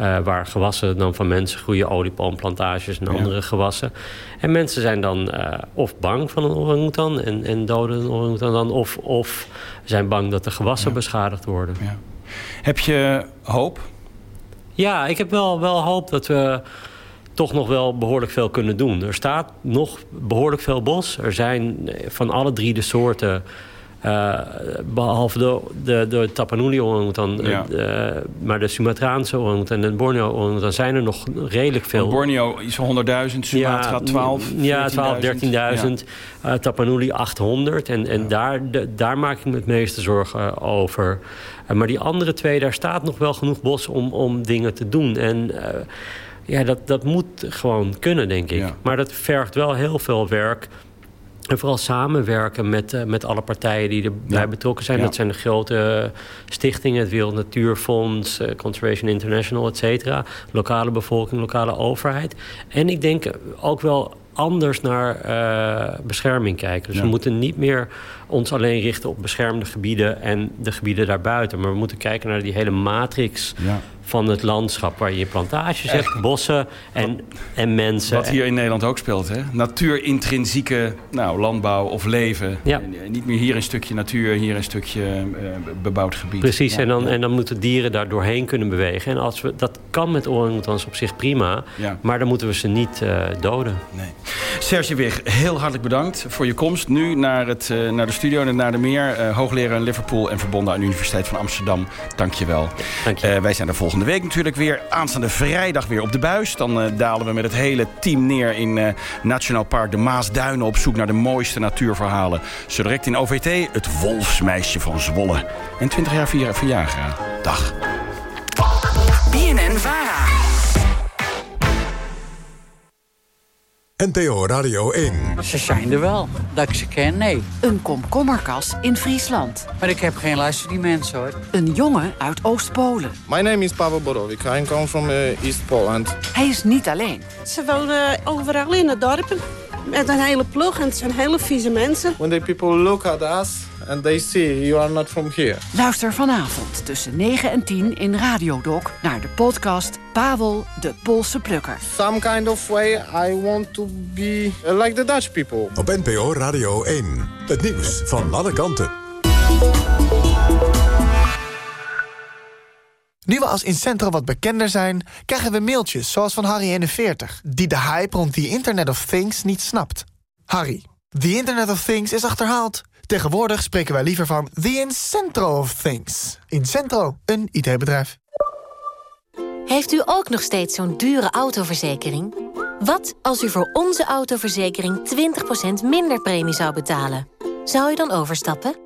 [SPEAKER 27] Uh, waar gewassen dan van mensen groeien, oliepalmplantages en andere gewassen. En mensen zijn dan uh, of bang van een orangutan en, en doden een orangutan dan... of, of zijn bang dat de gewassen beschadigd worden. Ja.
[SPEAKER 8] Heb je hoop?
[SPEAKER 27] Ja, ik heb wel, wel hoop dat we toch nog wel behoorlijk veel kunnen doen. Er staat nog behoorlijk veel bos. Er zijn van alle drie de soorten uh, behalve de, de, de Tapanuli orangutan, ja. uh, maar de Sumatraanse orangutan en de Borneo orangutan zijn er nog redelijk veel.
[SPEAKER 8] Want Borneo is 100.000, Sumatra ja, 12,
[SPEAKER 27] Ja, 12, 13.000. Ja. Uh, Tapanuli 800 en, en daar, de, daar maak ik me het meeste zorgen over. maar die andere twee, daar staat nog wel genoeg bos om, om dingen te doen. En ja, dat, dat moet gewoon kunnen, denk ik. Maar dat vergt wel heel veel werk en vooral samenwerken met, uh, met alle partijen die erbij ja. betrokken zijn. Ja. Dat zijn de grote stichtingen, het Wereld Natuurfonds, uh, Conservation International, et cetera. Lokale bevolking, lokale overheid. En ik denk ook wel anders naar uh, bescherming kijken. Dus ja. we moeten niet meer ons alleen richten op beschermde gebieden... en de gebieden daarbuiten. Maar we moeten kijken naar die hele matrix ja van het landschap... waar je plantages hebt, bossen en, en mensen.
[SPEAKER 8] Wat hier in Nederland ook speelt, hè? Natuurintrinsieke nou, landbouw of leven. Ja. Niet meer hier een stukje natuur, hier een stukje uh, bebouwd gebied.
[SPEAKER 27] Precies,
[SPEAKER 8] ja.
[SPEAKER 27] en, dan, en dan moeten dieren daar doorheen kunnen bewegen. En als we, dat kan met orangutans op zich prima... Ja. maar dan moeten we ze niet uh, doden.
[SPEAKER 8] Nee. Serge Wig, heel hartelijk bedankt voor je komst. Nu naar, het, uh, naar de studio en naar de meer. hoogleraar in Liverpool en verbonden aan de Universiteit van Amsterdam. Dank je wel.
[SPEAKER 27] Dank je.
[SPEAKER 8] wij zijn er volgende week natuurlijk weer. Aanstaande vrijdag weer op de buis. Dan uh, dalen we met het hele team neer in uh, Nationaal Park de Maasduinen... op zoek naar de mooiste natuurverhalen. Zo direct in OVT het Wolfsmeisje van Zwolle. En 20 jaar verjaardag. Dag.
[SPEAKER 28] BNN Vara.
[SPEAKER 29] NTO Radio 1.
[SPEAKER 30] Ze zijn er wel. Dat ik ze ken, nee.
[SPEAKER 28] Een komkommerkas in Friesland.
[SPEAKER 30] Maar ik heb geen luister die mensen, hoor.
[SPEAKER 28] Een jongen uit Oost-Polen.
[SPEAKER 31] My name is Pavel Borowik. I come from uh, East Poland.
[SPEAKER 28] Hij is niet alleen.
[SPEAKER 32] Ze wonen overal in het dorpen. Met een hele ploeg en het zijn hele vieze mensen.
[SPEAKER 31] When the people look at us and they see you are not from here.
[SPEAKER 28] Luister vanavond tussen 9 en 10 in Radiodoc naar de podcast Pavel de Poolse Plukker.
[SPEAKER 31] Some kind of way I want to be like the Dutch people.
[SPEAKER 29] Op NPO Radio 1. Het nieuws van alle kanten.
[SPEAKER 33] Nu we als Incentro wat bekender zijn, krijgen we mailtjes zoals van Harry41... die de hype rond the Internet of Things niet snapt. Harry, the Internet of Things is achterhaald. Tegenwoordig spreken wij liever van the Incentro of Things. Incentro, een IT-bedrijf.
[SPEAKER 34] Heeft u ook nog steeds zo'n dure autoverzekering? Wat als u voor onze autoverzekering 20% minder premie zou betalen? Zou u dan overstappen?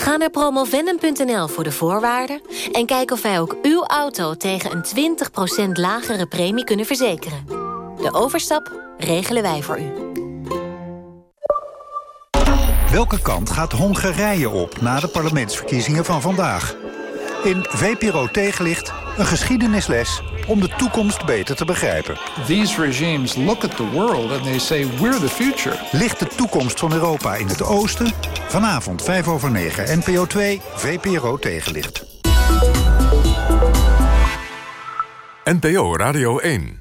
[SPEAKER 34] Ga naar promovendum.nl voor de voorwaarden... en kijk of wij ook uw auto tegen een 20% lagere premie kunnen verzekeren. De overstap regelen wij voor u.
[SPEAKER 35] Welke kant gaat Hongarije op na de parlementsverkiezingen van vandaag? In VPRO Tegenlicht een geschiedenisles om de toekomst beter te begrijpen.
[SPEAKER 36] These regimes look at the world and they say we're the future.
[SPEAKER 35] Ligt de toekomst van Europa in het oosten? Vanavond 5 over 9, NPO 2, VPRO Tegenlicht.
[SPEAKER 29] NPO Radio 1